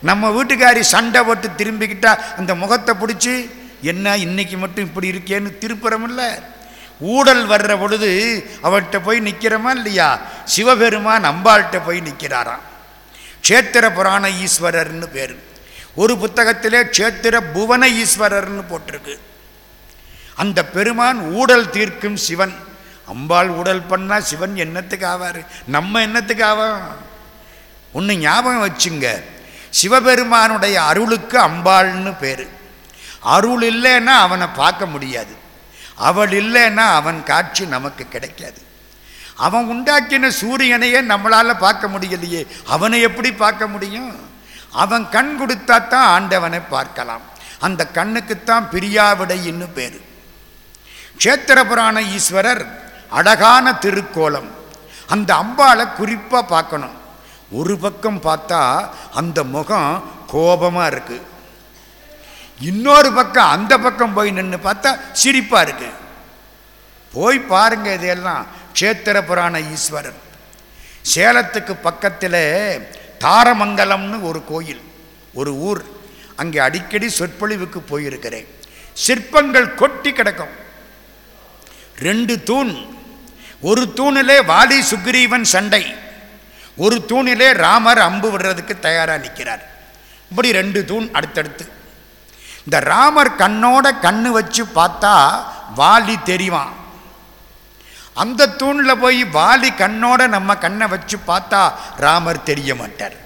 நம்ம வீட்டுக்காரி சண்டை போட்டு திரும்பிக்கிட்டா அந்த முகத்தை பிடிச்சி என்ன இன்னைக்கு மட்டும் இப்படி இருக்கேன்னு திருப்புறமில்ல? ஊடல் வர்ற பொழுது அவர்கிட்ட போய் நிற்கிறோமா இல்லையா? சிவபெருமான் அம்பாள்கிட்ட போய் நிற்கிறாராம் க்ஷேத்திர புராண ஈஸ்வரர்னு பேர். ஒரு புத்தகத்திலே க்ஷேத்திர புவன ஈஸ்வரர்னு போட்டிருக்கு. அந்த பெருமான் ஊடல் தீர்க்கும் சிவன். அம்பாள் ஊடல் பண்ணால் சிவன் என்னத்துக்கு ஆவார்? நம்ம என்னத்துக்கு ஆவோம்? ஒன்று ஞாபகம் வச்சுங்க. சிவபெருமானுடைய அருளுக்கு அம்பாள்னு பேர். அருள் இல்லைன்னா அவனை பார்க்க முடியாது. அவள் இல்லைன்னா அவன் காட்சி நமக்கு கிடைக்காது. அவன் உண்டாக்கின சூரியனையே நம்மளால் பார்க்க முடியலையே அவனை எப்படி பார்க்க முடியும்? அவன் கண் கொடுத்தா தான் ஆண்டவனை பார்க்கலாம். அந்த கண்ணுக்குத்தான் பிரியாவிடைன்னு பேர். க்ஷேத்திரபுராண ஈஸ்வரர் அழகான திருக்கோலம். அந்த அம்பாளை குறிப்பாக பார்க்கணும். ஒரு பக்கம் பார்த்தா அந்த முகம் கோபமாக இருக்குது இன்னொரு பக்கம் அந்த பக்கம் போய் நின்று பார்த்தா சிரிப்பாக இருக்கு. போய் பாருங்க இதெல்லாம் க்ஷேத்திர புராண ஈஸ்வரர். சேலத்துக்கு பக்கத்தில் தாரமங்கலம்னு ஒரு கோயில் ஒரு ஊர். அங்கே அடிக்கடி சொற்பொழிவுக்கு போயிருக்கிறேன். சிற்பங்கள் கொட்டி கிடக்கும். ரெண்டு தூண். ஒரு தூணிலே வாலி சுக்ரீவன் சண்டை. ஒரு தூணிலே ராமர் அம்பு விடுறதுக்கு தயாராக நிற்கிறார் இப்படி ரெண்டு தூண் அடுத்தடுத்து. இந்த ராமர் கண்ணோட கண்ணு வச்சு பார்த்தா வாலி தெரிவான். அந்த தூணில் போய் வாலி கண்ணோட நம்ம கண்ணை வச்சு பார்த்தா ராமர் தெரிய மாட்டார்.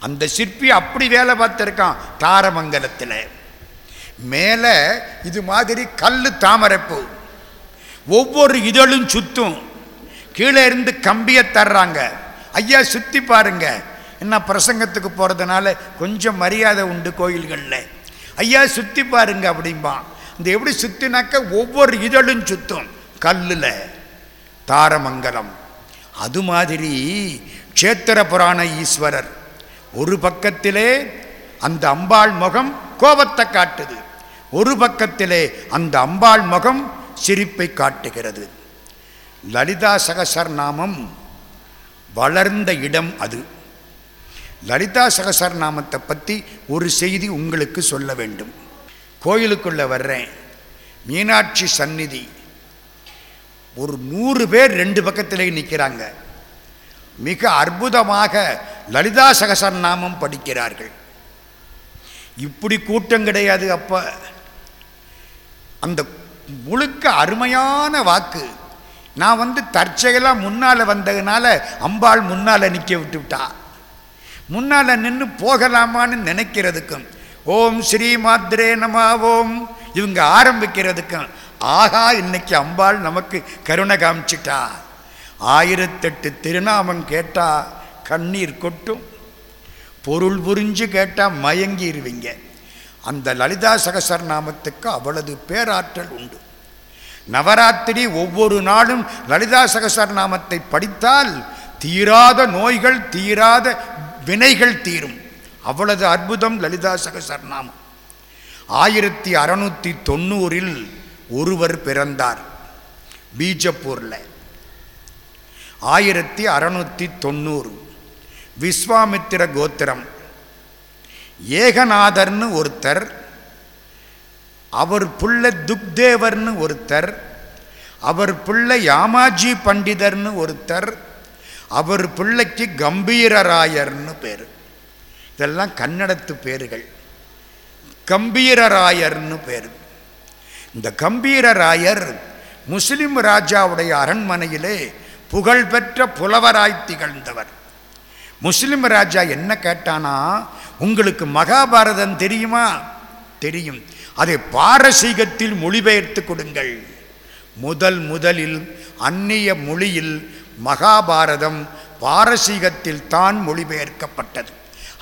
அந்த சிற்பி அப்படி வேலை பார்த்துருக்கான் தாரமங்கலத்தில். மேலே இது மாதிரி கல் தாமரைப்பூ. ஒவ்வொரு இதழும் சுத்தும். கீழே இருந்து கம்பியை தர்றாங்க. ஐயா சுற்றி பாருங்க. என்ன பிரசங்கத்துக்கு போகிறதுனால கொஞ்சம் மரியாதை உண்டு கோயில்களில். ஐயா சுற்றி பாருங்க அப்படிம்பான். இந்த எப்படி சுற்றினாக்க ஒவ்வொரு இதழும் சுத்தும். கல்லில். தாரமங்கலம். அது மாதிரி க்ஷேத்திர புராண ஈஸ்வரர். ஒரு பக்கத்திலே அந்த அம்பாள் முகம் கோபத்தை காட்டுது. ஒரு பக்கத்திலே அந்த அம்பாள் முகம் சிரிப்பை காட்டுகிறது. லலிதா சகசர் நாமம் வளர்ந்த இடம் அது. லலிதா சகசர் நாமத்தை பற்றி ஒரு செய்தி உங்களுக்கு சொல்ல வேண்டும். கோயிலுக்குள்ளே வர்றேன். மீனாட்சி சந்நிதி. ஒரு நூறு பேர் ரெண்டு பக்கத்திலே நிற்கிறாங்க மிக அற்புதமாக லலிதா சகசர் நாமம் படிக்கிறார்கள். இப்படி கூட்டம் கிடையாது அப்போ. அந்த முழுக்க அருமையான வாக்கு. நான் வந்து தற்செயலாக முன்னால் வந்ததுனால அம்பாள் முன்னால் நிற்க விட்டு விட்டா முன்னால் நின்று போகலாமான்னு நினைக்கிறதுக்கும். ஓம் ஸ்ரீ மாத்ரே நமாவோம் ஓம். இவங்க ஆரம்பிக்கிறதுக்கும். ஆகா இன்னைக்கு அம்பாள் நமக்கு கருணை காமிச்சிட்டா. ஆயிரத்தெட்டு திருநாமம் கேட்டா கண்ணீர் கொட்டும். பொருள் புரிஞ்சு கேட்டால் மயங்கிடுவீங்க அந்த லலிதா சகசர் நாமத்துக்கு அவ்வளவு பேராற்றல் உண்டு. நவராத்திரி ஒவ்வொரு நாளும் லலிதா சகசர் நாமத்தை படித்தால் தீராத நோய்கள் தீராத வினைகள் தீரும். அவ்வளவு அற்புதம் லலிதா சகசர்நாமம். ஆயிரத்தி அறநூற்றி தொண்ணூறில் ஒருவர் பிறந்தார். பீஜப்பூரில். ஆயிரத்தி அறநூற்றி தொண்ணூறு. விஸ்வாமித்திர கோத்திரம். ஏகநாதர்னு ஒருத்தர். அவர் புள்ள துக்தேவர்னு ஒருத்தர். அவர் பிள்ளை யாமாஜி பண்டிதர்னு ஒருத்தர். அவர் பிள்ளைக்கு கம்பீரராயர்னு பேர். இதெல்லாம் கன்னடத்து பேர்கள். கம்பீரராயர்னு பேர். இந்த கம்பீரராயர் முஸ்லிம் ராஜாவுடைய அரண்மனையிலே புகழ்பெற்ற புலவராய் திகழ்ந்தவர். முஸ்லிம் ராஜா என்ன கேட்டானா உங்களுக்கு மகாபாரதம் தெரியுமா? தெரியும். அதை பாரசீகத்தில் மொழிபெயர்த்து கொடுங்கள். முதல் முதலில் அந்நிய மொழியில் மகாபாரதம் பாரசீகத்தில் தான் மொழிபெயர்க்கப்பட்டது.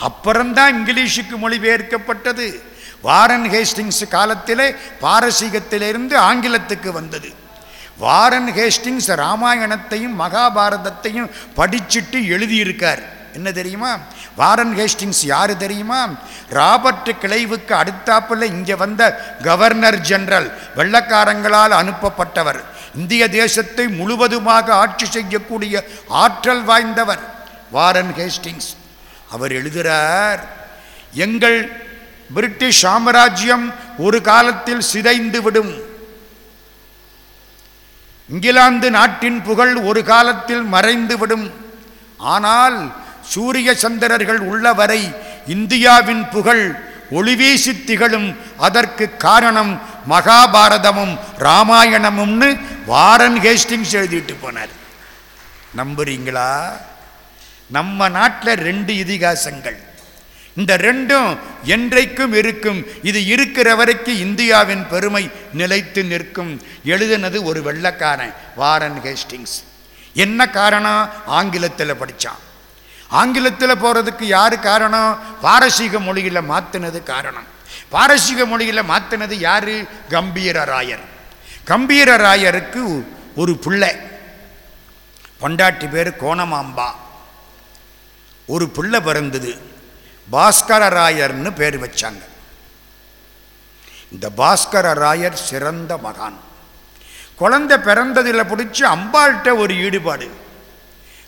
அப்புறம்தான் இங்கிலீஷுக்கு மொழிபெயர்க்கப்பட்டது. வாரன் ஹேஸ்டிங்ஸ் காலத்திலே பாரசீகத்திலிருந்து ஆங்கிலத்துக்கு வந்தது. வாரன் ஹேஸ்டிங்ஸ் ராமாயணத்தையும் மகாபாரதத்தையும் படிச்சுட்டு எழுதியிருக்கார். என்ன தெரியுமா? வாரன் ஹேஸ்டிங்ஸ் யாரு தெரியுமா? ராபர்ட் கிளைவுக்கு அடுத்தாப்புல இங்கே வந்த கவர்னர் ஜெனரல் வெள்ளக்காரங்களால் அனுப்பப்பட்டவர். இந்திய தேசத்தை முழுவதுமாக ஆட்சி செய்யக்கூடிய ஆற்றல் வாய்ந்தவர் வாரன் ஹேஸ்டிங்ஸ். அவர் எழுதுகிறார் எங்கள் பிரிட்டிஷ் சாம்ராஜ்யம் ஒரு காலத்தில் சிதைந்து விடும். இங்கிலாந்து நாட்டின் புகழ் ஒரு காலத்தில் மறைந்துவிடும் ஆனால் சூரிய சந்திரர்கள் உள்ளவரை இந்தியாவின் புகழ் ஒளிவீசி திகழும். அதற்கு காரணம் மகாபாரதமும் ராமாயணமும்னு வாரன் ஹேஸ்டிங்ஸ் எழுதிட்டு போனார். நம்புறீங்களா? நம்ம நாட்டில் ரெண்டு இதிகாசங்கள். இந்த ரெண்டும் என்றைக்கும் இருக்கும். இது இருக்கிற வரைக்கும் இந்தியாவின் பெருமை நிலைத்து நிற்கும். எழுதினது ஒரு வெள்ளக்காரன் வாரன் ஹேஸ்டிங்ஸ். என்ன காரணம்? ஆங்கிலத்தில் படித்தான் ஆங்கிலத்தில் போகிறதுக்கு யார் காரணம்? பாரசீக மொழியில் மாற்றினது காரணம். பாரசீக மொழியில் மாற்றினது யார்? கம்பீரராயர். கம்பீரராயருக்கு ஒரு பிள்ளை. பொண்டாட்டி பேர் கோணமாம்பா. ஒரு பிள்ளை பிறந்தது. பாஸ்கரராயர்னு பேர் வச்சாங்க. இந்த பாஸ்கரராயர் சிறந்த மகான். குழந்தை பிறந்ததில் பிடிச்சி அம்பாள்கிட்ட ஒரு ஈடுபாடு.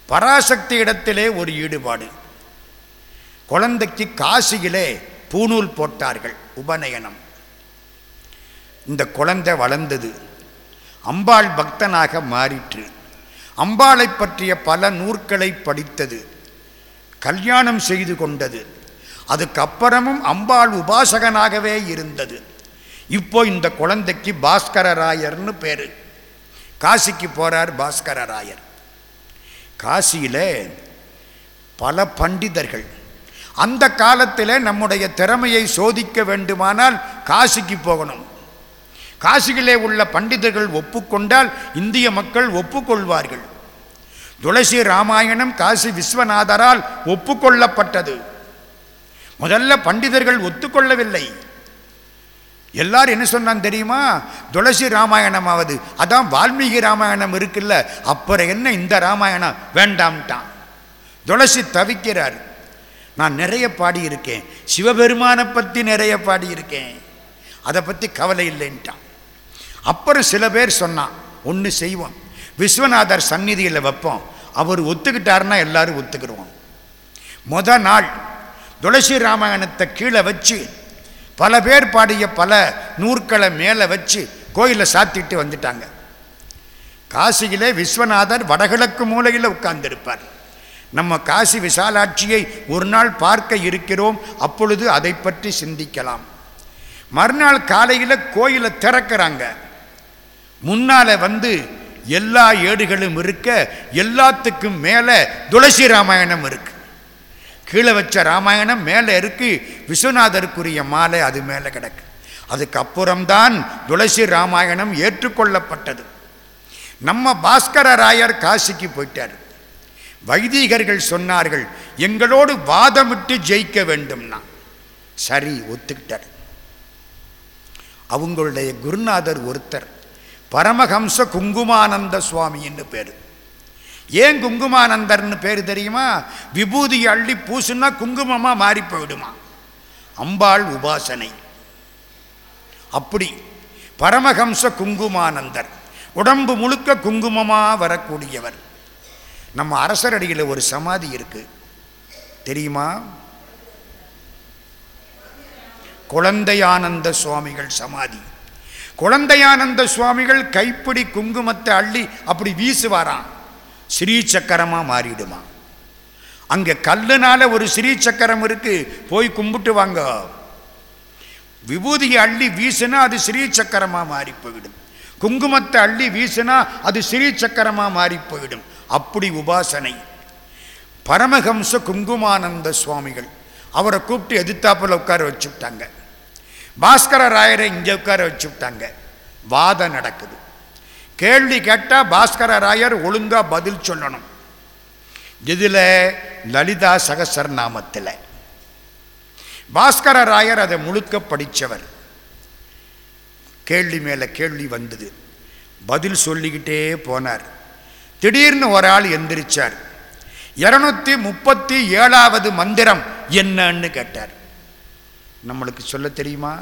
பராசக்தி இடத்திலே ஒரு ஈடுபாடு. குழந்தைக்கு காசியிலே பூநூல் போட்டார்கள் உபநயனம். இந்த குழந்தை வளர்ந்தது. அம்பாள் பக்தனாக மாறிற்று. அம்பாளை பற்றிய பல நூற்களை படித்தது. கல்யாணம் செய்து கொண்டது. அதுக்கப்புறமும் அம்பாள் உபாசகனாகவே இருந்தது. இப்போ இந்த குழந்தைக்கு பாஸ்கரராயர்னு பேர். காசிக்கு போறார் பாஸ்கரராயர் காசியில் பல பண்டிதர்கள். அந்த காலத்தில் நம்முடைய திறமையை சோதிக்க வேண்டுமானால் காசிக்கு போகணும். காசிகளே உள்ள பண்டிதர்கள் ஒப்புக்கொண்டால் இந்திய மக்கள் ஒப்புக்கொள்வார்கள். துளசி ராமாயணம் காசி விஸ்வநாதரால் ஒப்புக்கொள்ளப்பட்டது. முதல்ல பண்டிதர்கள் ஒத்துக்கொள்ளவில்லை. எல்லாரும் என்ன சொன்னான் தெரியுமா? துளசி ராமாயணமாவது. அதான் வால்மீகி ராமாயணம் இருக்குல்ல அப்புறம் என்ன இந்த ராமாயணம்? வேண்டாம்ட்டான். துளசி தவிக்கிறார். நான் நிறைய பாடியிருக்கேன். சிவபெருமானை பற்றி நிறைய பாடியிருக்கேன். அதை பற்றி கவலை இல்லைன்ட்டான். அப்புறம் சில பேர் சொன்னான் ஒன்று செய்வோம். விஸ்வநாதர் சந்நிதியில் வைப்போம். அவர் ஒத்துக்கிட்டாருன்னா எல்லாரும் ஒத்துக்கிடுவோம் முத நாள் துளசி ராமாயணத்தை கீழே வச்சு பல பேர் பாடிய பல நூற்களை மேலே வச்சு கோயிலை சாத்திட்டு வந்துட்டாங்க. காசியிலே விஸ்வநாதர் வடகிழக்கு மூலையில் உட்கார்ந்திருப்பார். நம்ம காசி விசாலாட்சியை ஒரு நாள் பார்க்க இருக்கிறோம் அப்பொழுது அதை பற்றி சிந்திக்கலாம். மறுநாள் காலையில் கோயிலை திறக்கிறாங்க. முன்னால வந்து எல்லா ஏடுகளும் இருக்க எல்லாத்துக்கும் மேலே துளசி ராமாயணம் இருக்கு. கீழே வச்ச ராமாயணம் மேலே இருக்கு விஸ்வநாதருக்குரிய மாலை அது மேலே கிடக்கு. அதுக்கப்புறம்தான் துளசி ராமாயணம் ஏற்றுக்கொள்ளப்பட்டது. நம்ம பாஸ்கர ராயர் காசிக்கு போயிட்டார். வைதிகர்கள் சொன்னார்கள் எங்களோடு வாதமிட்டு ஜெயிக்க வேண்டும்னா. சரி ஒத்துக்கிட்டார். அவங்களுடைய குருநாதர் ஒருத்தர். பரமஹம்ச குங்குமானந்த சுவாமின்னு பேர். ஏன் குங்குமானந்தர்னு பேர் தெரியுமா? விபூதி அள்ளி பூசுன்னா குங்குமமாக மாறி போயிடுமா? அம்பாள் உபாசனை. அப்படி பரமஹம்ச குங்குமானந்தர் உடம்பு முழுக்க குங்குமமாக வரக்கூடியவர். நம்ம அரசரடியில் ஒரு சமாதி இருக்கு. தெரியுமா? குழந்தையானந்த சுவாமிகள் சமாதி. குழந்தையானந்த சுவாமிகள் கைப்பிடி குங்குமத்தை அள்ளி அப்படி வீசுவாராம். ஸ்ரீ சக்கரமா மாறிடுமா. அங்க கல்லுனால ஒரு ஸ்ரீ சக்கரம் இருக்கு போய் கும்பிட்டு வாங்க. விபூதியை அள்ளி வீசுனா அது ஸ்ரீ சக்கரமா மாறி போயிடும் குங்குமத்தை அள்ளி வீசுனா அது ஸ்ரீ சக்கரமா மாறி போயிடும் அப்படி உபாசனை. பரமஹம்ச குங்குமானந்த சுவாமிகள் அவரை கூப்பிட்டு எதிர்த்தாப்பில் உட்கார வச்சுட்டாங்க. பாஸ்கர ராயரை இங்கே உட்கார வச்சுட்டாங்க. வாதம் நடக்குது. கேள்வி கேட்டால் பாஸ்கர ராயர் ஒழுங்காக பதில் சொல்லணும். இதில் லலிதா சகசர் நாமத்தில். பாஸ்கர ராயர் அதை முழுக்க படித்தவர் கேள்வி மேலே கேள்வி வந்தது. பதில் சொல்லிக்கிட்டே போனார். திடீர்னு ஒரு ஆள் எந்திரிச்சார். இருநூத்தி முப்பத்தி ஏழாவது மந்திரம் என்னன்னு கேட்டார். நம்மளுக்கு சொல்ல தெரியுமா?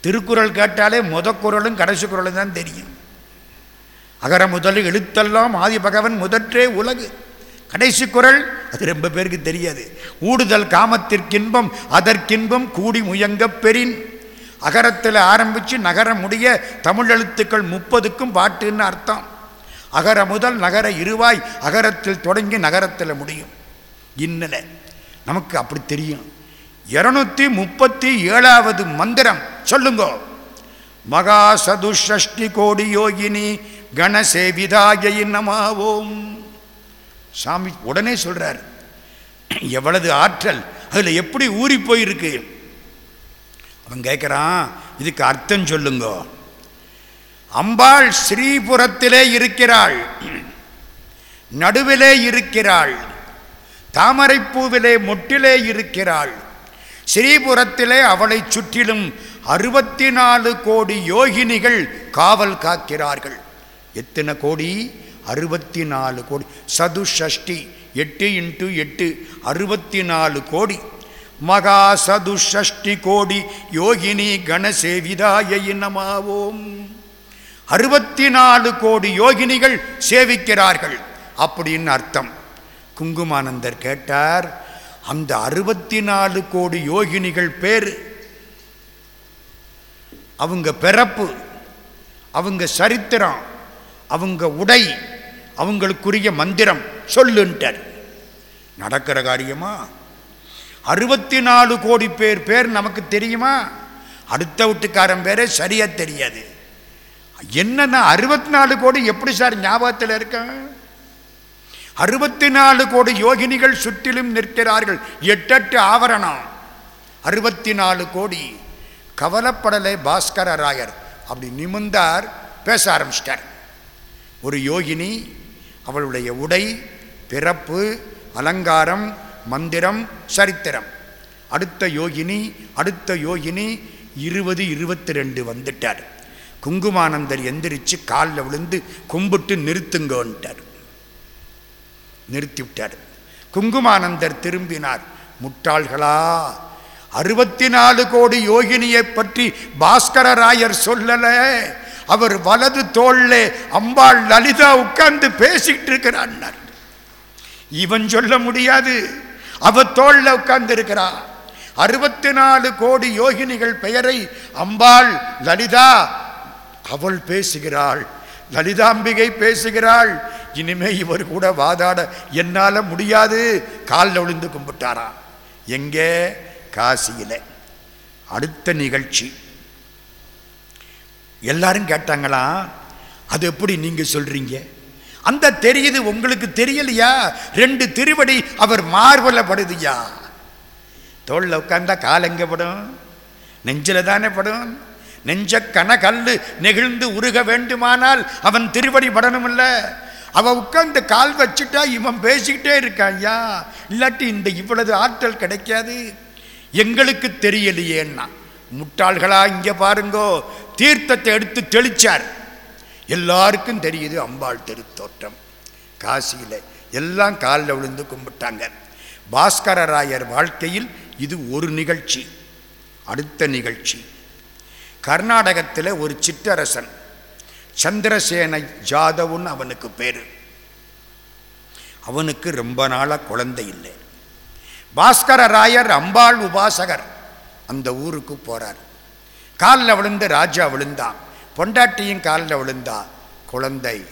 திருக்குறள் கேட்டாலே முத குரலும் கடைசி குரலும் தான் தெரியும். அகர முதல் எழுத்தெல்லாம் ஆதி பகவன் முதற்றே உலகு. கடைசி குரல் அது ரொம்ப பேருக்கு தெரியாது. ஊடுதல் காமத்திற்கின்பம் அதற்கின்பம் கூடி முயங்க பெறின். அகரத்தில் ஆரம்பித்து நகர முடிய தமிழ் எழுத்துக்கள் முப்பதுக்கும் பாட்டுன்னு அர்த்தம். அகர முதல் நகர இருவாய் அகரத்தில் தொடங்கி நகரத்தில் முடியும். இன்னலை நமக்கு அப்படி தெரியும். இருநூத்தி முப்பத்தி ஏழாவது மந்திரம். சொல்லுங்க. மகா சதுஷ்டி கோடி யோகினி கணசேவிதாயை நமவோம். சாமி உடனே சொல்றார் எவ்வளவு ஆற்றல் அதுல எப்படி ஊறி போயிருக்கு? அவன் கேட்குறான் இதுக்கு அர்த்தம் சொல்லுங்கோ. அம்பாள் ஸ்ரீபுரத்திலே இருக்கிறாள். நடுவிலே இருக்கிறாள். தாமரைப்பூவிலே மொட்டிலே இருக்கிறாள். ஸ்ரீபுரத்திலே அவளை சுற்றிலும் அறுபத்தி நாலு கோடி யோகினிகள் காவல் காக்கிறார்கள். எத்தனை கோடி? அறுபத்தி நாலு கோடி சதுஷஷ்டி எட்டு இன்ட்டு எட்டு அறுபத்தி நாலு கோடி. மகா சது ஷஷ்டி கோடி யோகினி கணசேவிதாய இனமாவோம் அறுபத்தி நாலு கோடி யோகினிகள் சேவிக்கிறார்கள். அப்படின்னு அர்த்தம். குங்குமானந்தர் கேட்டார் அந்த அறுபத்தி நாலு கோடி யோகினிகள் பேர். அவங்க பிறப்பு அவங்க சரித்திரம் அவங்க உடை அவங்களுக்குரிய மந்திரம் சொல்லுன்ட்டார். நடக்கிற காரியமா? அறுபத்தி நாலு கோடி பேர் பேர் நமக்கு தெரியுமா? அடுத்த வீட்டுக்காரன் பேரே சரியா தெரியாது. என்னன்னா அறுபத்தி நாலு கோடி எப்படி சார் ஞாபகத்தில் இருக்கேன் அறுபத்தி நாலு கோடி யோகினிகள் சுற்றிலும் நிற்கிறார்கள். எட்டெட்டு ஆவரணம். அறுபத்தி நாலு கோடி. கவலைப்படலை பாஸ்கர ராயர். அப்படி நிமிந்தார் பேச ஆரம்பிச்சிட்டார். ஒரு யோகினி அவளுடைய உடை பிறப்பு அலங்காரம் மந்திரம் சரித்திரம். அடுத்த யோகினி அடுத்த யோகினி இருபது இருபத்தி ரெண்டு வந்துட்டார். குங்குமானந்தர் எந்திரிச்சு காலில் விழுந்து கும்பிட்டு நிறுத்துங்கன்ட்டார். நிறுத்திவிட்டார். குங்குமானந்தர் திரும்பினார். முட்டாள்களா அறுபத்தி நாலு கோடி யோகினியை பற்றி பாஸ்கர ராயர் சொல்லல. அவர் வலது தோல்ல அம்பாள் லலிதா உட்கார்ந்து பேசிக்கிட்டு இருக்கிறார் இவன் சொல்ல முடியாது. அவ தோல்ல உட்கார்ந்து இருக்கிறா அறுபத்தி நாலு கோடி யோகினிகள் பெயரை அம்பாள் லலிதா அவள் பேசுகிறாள். லலிதாம்பிகை பேசுகிறாள். இனிமே இவர் கூட வாதாட என்னால முடியாது. காலில் விழுந்து கும்பிட்டாராம் எங்கே? காசியில. அடுத்த நிகழ்ச்சி. எல்லாரும் கேட்டாங்களாம் அது எப்படி நீங்க சொல்றீங்க? அந்த தெரியுது உங்களுக்கு தெரியலையா? ரெண்டு திருவடி அவர் மார்பலப்படுதுயா தோல்ல தோளில் உட்கார்ந்தா கால் படும்? நெஞ்சில தானே படும்? நெஞ்ச கன கல்லு நெகிழ்ந்து உருக வேண்டுமானால் அவன் திருவடி படணுமில்ல. அவன் உட்காந்து கால் வச்சுட்டா இவன் பேசிக்கிட்டே இருக்கான் ஐயா. இல்லாட்டி இந்த இவ்வளவு ஆற்றல் கிடைக்காது. எங்களுக்கு தெரியலையேன்னா. முட்டாள்களா இங்கே பாருங்கோ. தீர்த்தத்தை எடுத்து தெளிச்சார். எல்லாருக்கும் தெரியுது அம்பாள் திருத்தோட்டம் காசியில் எல்லாம் காலில் விழுந்து கும்பிட்டாங்க. பாஸ்கர ராயர் வாழ்க்கையில் இது ஒரு நிகழ்ச்சி. அடுத்த நிகழ்ச்சி. கர்நாடகத்தில் ஒரு சிற்றரசன் சந்திரசேன ஜாதவுன்னு அவனுக்கு பேர். அவனுக்கு ரொம்ப நாளாக குழந்தை இல்லை. பாஸ்கர ராயர் அம்பாள் உபாசகர் அந்த ஊருக்கு போகிறார் காலில் விழுந்து ராஜா விழுந்தான். பொண்டாட்டியும் காலில் விழுந்தா குழந்தை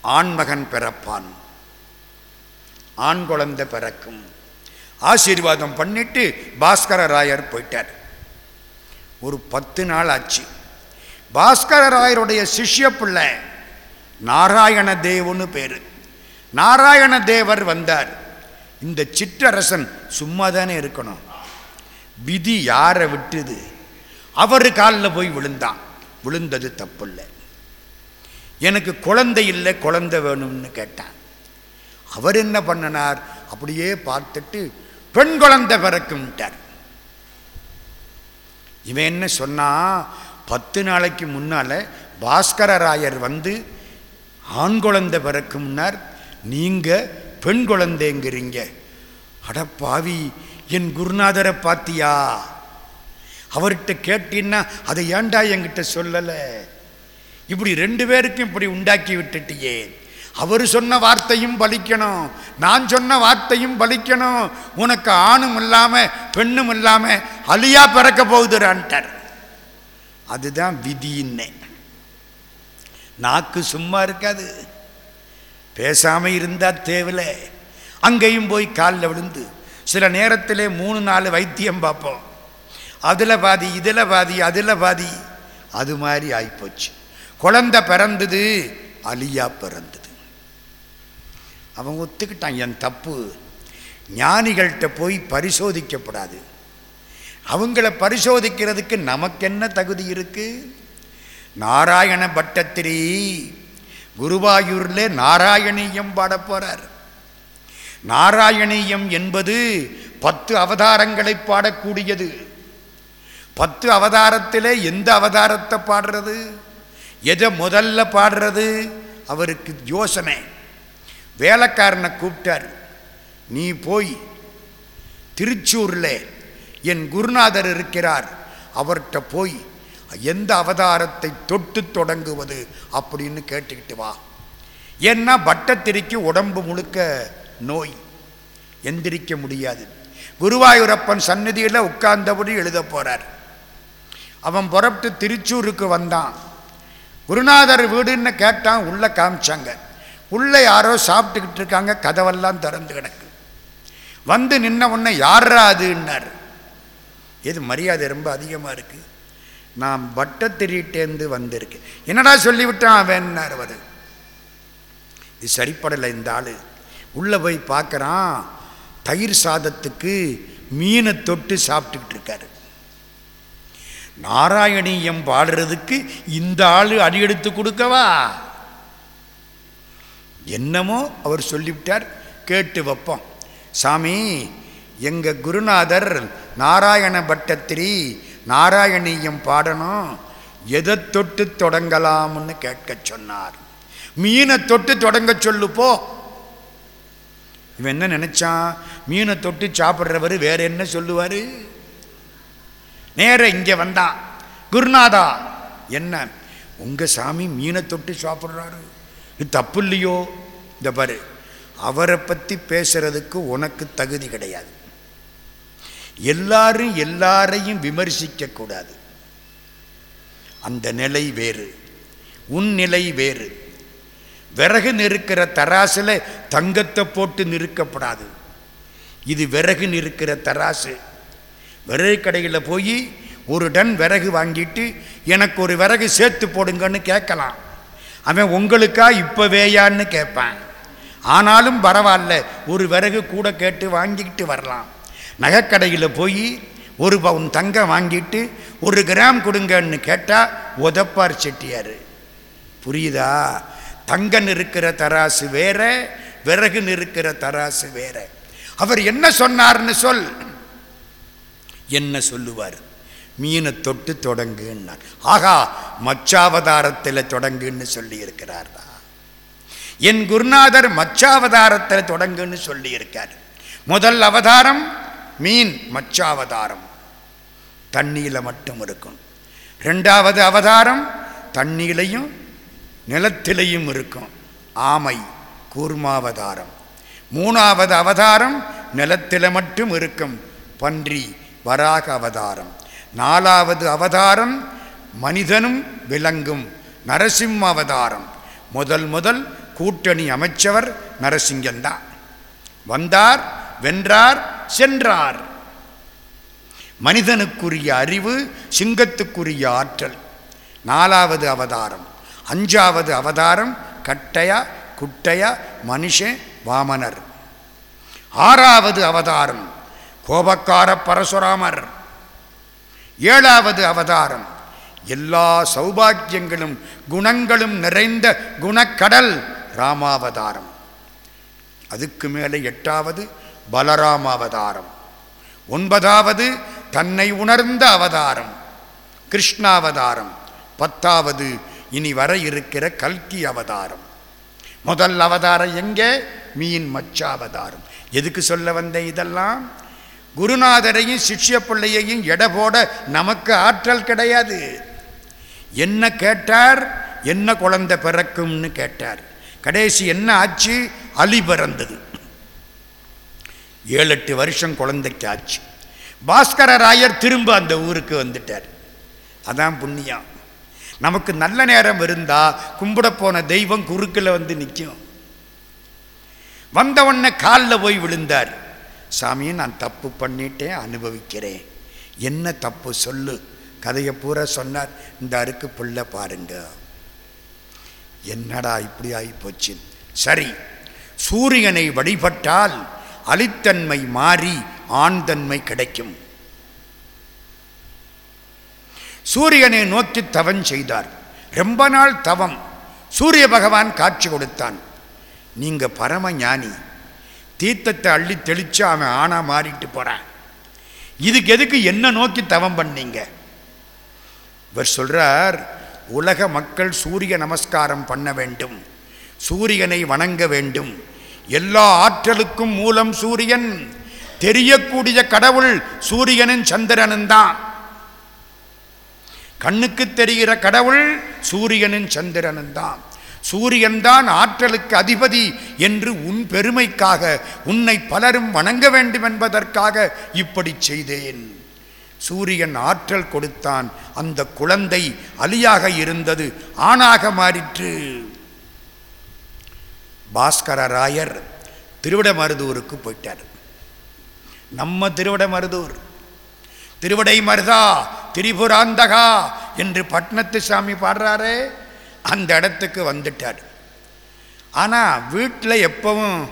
ஆண்மகன் பிறப்பான். ஆண் குழந்தை பிறக்கும். ஆசீர்வாதம் பண்ணிட்டு பாஸ்கர ராயர் போயிட்டார். ஒரு பத்து நாள் ஆச்சு. பாஸ்கர ராயருடைய சிஷ்ய பிள்ளை நாராயண தேவன்னு பேர். நாராயண தேவர் வந்தார். இந்த சிற்றரசன் சும்மா தானே இருக்கணும். விதி யாரை விட்டுது? அவர் காலில் போய் விழுந்தான். விழுந்தது தப்பில்லை. எனக்கு குழந்தை இல்லை குழந்தை வேணும்னு கேட்டான். அவர் என்ன பண்ணினார்? அப்படியே பார்த்துட்டு பெண் குழந்தை பிறக்கும்ட்டார். இவன் என்ன சொன்னா பத்து நாளைக்கு முன்னால் பாஸ்கரராயர் வந்து ஆண் குழந்தை பிறக்கு முன்னார் நீங்கள் பெண் குழந்தைங்கிறீங்க. அட பாவி என் குருநாதரை பார்த்தியா அவர்கிட்ட கேட்டீன்னா அதை ஏன்டா என்கிட்ட சொல்லலை? இப்படி ரெண்டு பேருக்கும் இப்படி உண்டாக்கி விட்டுட்டியே. அவர் சொன்ன வார்த்தையும் பலிக்கணும் நான் சொன்ன வார்த்தையும் பலிக்கணும். உனக்கு ஆணும் இல்லாமல் பெண்ணும் இல்லாமல் அலியா பிறக்க போகுதுறான்ட்டார். அதுதான் விதின்னே நாக்கு சும்மா இருக்காது. பேசாமல் இருந்தால் தேவலை அங்கேயும் போய் காலில் விழுந்து சில நேரத்தில் மூணு நாலு வைத்தியம் பார்ப்போம். அதில் பாதி இதில் பாதி அதில் பாதி. அது மாதிரி ஆகிப்போச்சு குழந்தை பிறந்தது அலியா பிறந்தது. அவன் ஒத்துக்கிட்டான் என் தப்பு. ஞானிகள்கிட்ட போய் பரிசோதிக்கப்படாது. அவங்கள பரிசோதிக்கிறதுக்கு நமக்கென்ன தகுதி இருக்குது நாராயண பட்டத்திரி குருவாயூரில் நாராயணீயம் பாட போகிறார் நாராயணீயம் என்பது பத்து அவதாரங்களை பாடக்கூடியது. பத்து அவதாரத்திலே எந்த அவதாரத்தை பாடுறது? எதை முதல்ல பாடுறது? அவருக்கு யோசனை. வேலைக்காரனை கூப்பிட்டார் நீ போய் திருச்சூரில் என் குருநாதர் இருக்கிறார். அவர்கிட்ட போய் எந்த அவதாரத்தை தொட்டு தொடங்குவது? அப்படின்னு கேட்டுக்கிட்டு வா. ஏன்னா பட்டத்திரிக்கு உடம்பு முழுக்க நோய். எந்திரிக்க முடியாது. குருவாயூரப்பன் சந்நிதியில் உட்கார்ந்தபடி எழுத போகிறார் அவன் புறப்பட்டு திருச்சூருக்கு வந்தான். குருநாதர் வீடுன்னு கேட்டான் உள்ளே காமிச்சாங்க. உள்ளே யாரோ சாப்பிட்டுக்கிட்டு இருக்காங்க கதவெல்லாம் திறந்து கிடக்கு. வந்து நின்ன உடனே யாரா அதுன்னார் எது மரியாதை ரொம்ப அதிகமாக இருக்கு? நான் பட்டத்திரிட்டேந்து வந்திருக்கேன் என்னடா சொல்லிவிட்டான் அவன்னார் அவர்? இது சரிப்படலை இந்த ஆள். உள்ளே போய் பார்க்குறான் தயிர் சாதத்துக்கு மீனை தொட்டு சாப்பிட்டுக்கிட்டு இருக்காரு. நாராயணியம் பாடுறதுக்கு இந்த ஆளு அடியெடுத்து கொடுக்கவா? என்னமோ அவர் சொல்லிவிட்டார் கேட்டு வைப்போம். சாமி எங்கள் குருநாதர் நாராயண பட்டத்திரி நாராயணீயம் பாடணும். எதை தொட்டு தொடங்கலாம்னு கேட்க சொன்னார். மீனை தொட்டு தொடங்க சொல்லு போ. இவன் என்ன நினைச்சான்? மீனை தொட்டு சாப்பிட்றவர் வேற என்ன சொல்லுவார்? நேர இங்கே வந்தான். குருநாதா என்ன? உங்கள் சாமி மீனை தொட்டு சாப்பிட்றாரு. இது தப்பு இல்லையோ? இந்த பாரு. அவரை பற்றி பேசுறதுக்கு உனக்கு தகுதி கிடையாது. எல்லாரும் எல்லாரையும் விமர்சிக்கக்கூடாது அந்த நிலை வேறு. உன் நிலை வேறு. விறகு நிற்கிற தராசில் தங்கத்தை போட்டு நிறுக்கப்படாது இது விறகு நிற்கிற தராசு. விறகு கடையில் போய் ஒரு டன் விறகு வாங்கிட்டு எனக்கு ஒரு விறகு சேர்த்து போடுங்கன்னு கேட்கலாம். அவன் உங்களுக்கா இப்போ வேயான்னு கேட்பான். ஆனாலும் பரவாயில்ல ஒரு விறகு கூட கேட்டு வாங்கிக்கிட்டு வரலாம். நகைக்கடையில் போய் ஒரு பவுன் தங்கம் வாங்கிட்டு ஒரு கிராம் கொடுங்கன்னு கேட்டால் உதப்பார் செட்டியார். புரியுதா? தங்கன் இருக்கிற தராசு வேற விறகுன்னு இருக்கிற தராசு வேற. அவர் என்ன சொன்னார்னு சொல். என்ன சொல்லுவார்? மீனை தொட்டு தொடங்குன்னார். ஆகா மச்சாவதாரத்தில் தொடங்குன்னு சொல்லியிருக்கிறார்? என் குருநாதர் மச்சாவதாரத்தில் தொடங்குன்னு சொல்லியிருக்கார். முதல் அவதாரம் மீன் மச்சாவதாரம். தண்ணியில் மட்டும் இருக்கும். ரெண்டாவது அவதாரம் தண்ணியிலையும் நிலத்திலையும் இருக்கும். ஆமை கூர்மாவதாரம். மூணாவது அவதாரம் நிலத்தில் மட்டும் இருக்கும். பன்றி வராக அவதாரம். நாலாவது அவதாரம் மனிதனும் விலங்கும். நரசிம்ம அவதாரம். முதல் முதல் கூட்டணி அமைச்சவர் நரசிங்கன்தான். வந்தார் வென்றார் சென்றார். மனிதனுக்குரிய அறிவு சிங்கத்துக்குரிய ஆற்றல். நாலாவது அவதாரம். அஞ்சாவது அவதாரம் கட்டையா குட்டையா மனுஷன் வாமனர். ஆறாவது அவதாரம் கோபக்கார பரசுராமர். ஏழாவது அவதாரம் எல்லா சௌபாக்கியங்களும் குணங்களும் நிறைந்த குணக்கடல் ராமாவதாரம். அதுக்கு மேலே எட்டாவது பலராம அவதாரம் ஒன்பதாவது தன்னை உணர்ந்த அவதாரம் கிருஷ்ணாவதாரம். பத்தாவது இனி வர இருக்கிற கல்கி அவதாரம். முதல் அவதாரம் எங்கே? மீன் மச்சாவதாரம். எதுக்கு சொல்ல வந்த இதெல்லாம்? குருநாதரையும் சிஷ்ய பிள்ளையையும் எடை போட நமக்கு ஆற்றல் கிடையாது. என்ன கேட்டார்? என்ன குழந்தை பிறக்கும்னு கேட்டார். கடைசி என்ன ஆச்சு? அலி பிறந்தது. ஏழு எட்டு வருஷம் குழந்தைக்கு ஆச்சு. பாஸ்கர ராயர் திரும்ப அந்த ஊருக்கு வந்துட்டார். அதான் புண்ணியம் நமக்கு நல்ல நேரம் இருந்தால் கும்பிட போன தெய்வம் குறுக்கில் வந்து நிற்கும் வந்தவொடனே காலில் போய் விழுந்தார். சாமியை நான் தப்பு பண்ணிட்டேன் அனுபவிக்கிறேன். என்ன தப்பு சொல்லு. கதையை பூரா சொன்னார். இந்த அருக்கு பிள்ளை பாருங்க. என்னடா இப்படி ஆகி போச்சு சரி சூரியனை வழிபட்டால் அலித்தன்மை மாறி ஆண்தன்மை கிடைக்கும். சூரியனை நோக்கி தவம் செய்தார். ரொம்ப நாள் தவம். சூரிய பகவான் காட்சி கொடுத்தான். நீங்க பரம ஞானி தீர்த்தத்தை அள்ளி தெளிச்சு அவன் ஆனா மாறிட்டு போறான் இதுக்கு எதுக்கு என்ன நோக்கி தவம் பண்ணீங்க? இவர் சொல்றார் உலக மக்கள் சூரிய நமஸ்காரம் பண்ண வேண்டும். சூரியனை வணங்க வேண்டும். எல்லா ஆற்றலுக்கும் மூலம் சூரியன். தெரியக்கூடிய கடவுள் சூரியனும் சந்திரனும் தான். கண்ணுக்கு தெரிகிற கடவுள் சூரியனும் சந்திரனும் தான். சூரியன் தான் ஆற்றலுக்கு அதிபதி என்று உன் பெருமைக்காக உன்னை பலரும் வணங்க வேண்டும் என்பதற்காக இப்படி செய்தேன். சூரியன் ஆற்றல் கொடுத்தான். அந்த குழந்தை அலியாக இருந்தது ஆணாக மாறிற்று. பாஸ்கர ராயர் திருவிடமருதூருக்கு போயிட்டார். நம்ம திருவிடமருதூர். திருவிடை மருதா திரிபுராந்தகா என்று பட்னத்து சாமி பாடுறாரே அந்த இடத்துக்கு வந்துட்டார். ஆனால் வீட்டில் எப்பவும்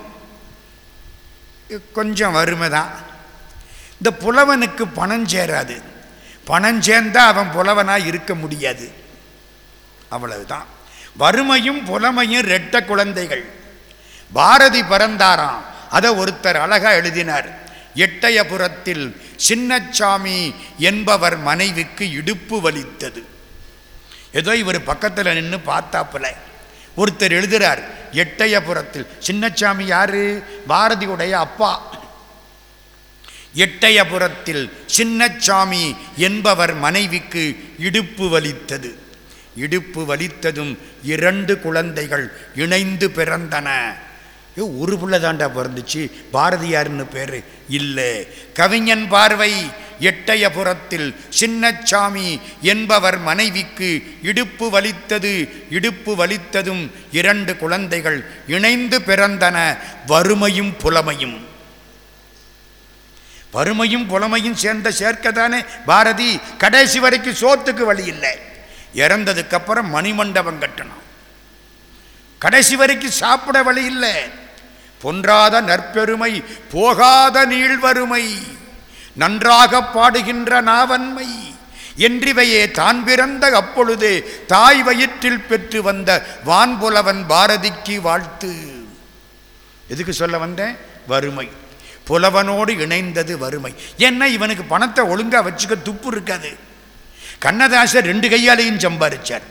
கொஞ்சம் வறுமை தான். இந்த புலவனுக்கு பணம் சேராது. பணம் சேர்ந்தால் அவன் புலவனாக இருக்க முடியாது. அவ்வளவுதான். வறுமையும் புலமையும் ரெட்ட குழந்தைகள். பாரதி பிறந்தாராம் அதை ஒருத்தர் அழகா எழுதினார். எட்டயபுரத்தில் சின்னச்சாமி என்பவர் மனைவிக்கு இடுப்பு வலித்தது. ஏதோ இவர் பக்கத்தில் நின்று பார்த்தாப்புல. ஒருத்தர் எழுதுகிறார் எட்டயபுரத்தில் சின்னச்சாமி யாரு? பாரதியுடைய அப்பா. எட்டயபுரத்தில் சின்னச்சாமி என்பவர் மனைவிக்கு இடுப்பு வலித்தது. இடுப்பு வலித்ததும் இரண்டு குழந்தைகள் இணைந்து பிறந்தன. ஒரு பிள்ளை தாண்டா பிறந்துச்சு. பாரதியார்னு பேரு? இல்லை. கவிஞன் பார்வை எட்டயபுரத்தில் சின்னச்சாமி என்பவர் மனைவிக்கு இடுப்பு வலித்தது. இடுப்பு வலித்ததும் இரண்டு குழந்தைகள் இணைந்து பிறந்தன. வறுமையும் புலமையும். வறுமையும் புலமையும் சேர்ந்த சேர்க்கதானே? பாரதி கடைசி வரைக்கும் சோத்துக்கு வழி இல்லை. இறந்ததுக்கு அப்புறம் மணிமண்டபம் கட்டணும். கடைசி வரைக்கும் சாப்பிட வழி இல்லை. பொன்றாத நற்பெருமை போகாத நீள்வருமை நன்றாக பாடுகின்ற நாவன்மை. என்றிவையே தான் பிறந்த அப்பொழுதே தாய் வயிற்றில் பெற்று வந்த வான்புலவன் பாரதிக்கு வாழ்த்து. எதுக்கு சொல்ல வந்தேன்? வறுமை. புலவனோடு இணைந்தது வறுமை. ஏன்னா இவனுக்கு பணத்தை ஒழுங்காக வச்சுக்க துப்பு இருக்காது. கண்ணதாசர் ரெண்டு கையாலையும் சம்பாரிச்சார்.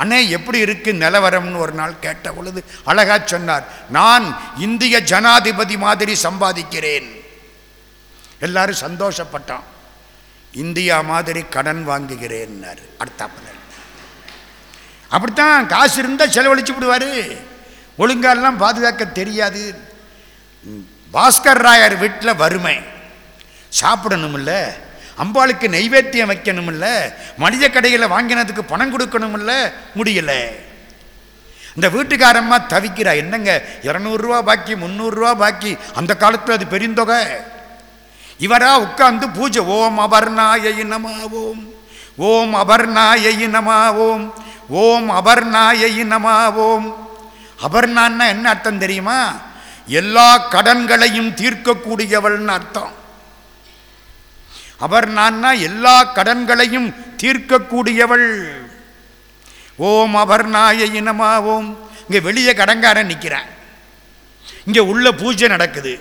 அண்ணே எப்படி இருக்கு நிலவரம்னு ஒரு நாள் கேட்ட பொழுது அழகா சொன்னார் நான் இந்திய ஜனாதிபதி மாதிரி சம்பாதிக்கிறேன். எல்லாரும் சந்தோஷப்பட்டான் இந்தியா மாதிரி கடன் வாங்குகிறேன்னாரு அடுத்தாப்புல. அப்படித்தான் காசு இருந்தால் செலவழிச்சு விடுவார். ஒழுங்காலாம் பாதுகாக்க தெரியாது. பாஸ்கர் ராயர் வீட்டில் வறுமை. சாப்பிடணுமில்ல. அம்பாளுக்கு நைவேத்தியம் வைக்கணுமில்ல மளிகை கடையில் வாங்கினதுக்கு பணம் கொடுக்கணுமில்ல முடியல. இந்த வீட்டுக்காரம்மா தவிக்கிறா என்னங்க இரநூறுவா பாக்கி முந்நூறுரூவா பாக்கி அந்த காலத்தில் அது பெருந்தொகை இவரா உட்கார்ந்து பூஜை ஓம் அபர்ணாய நம ஓம் ஓம் அபர்ணாயை நம ஓம் ஓம் அபர்ணாயை நம ஓம் அபர்ணான்னா என்ன அர்த்தம் தெரியுமா? எல்லா கடன்களையும் தீர்க்கக்கூடியவள்னு அர்த்தம். அவர் நான்னா எல்லா கடன்களையும் தீர்க்கக்கூடியவள். ஓம் அபர்ணாயை இனமா ஓம். இங்கே வெளியே கடன்காரன் நிற்கிறான் இங்கே உள்ள பூஜை நடக்குது.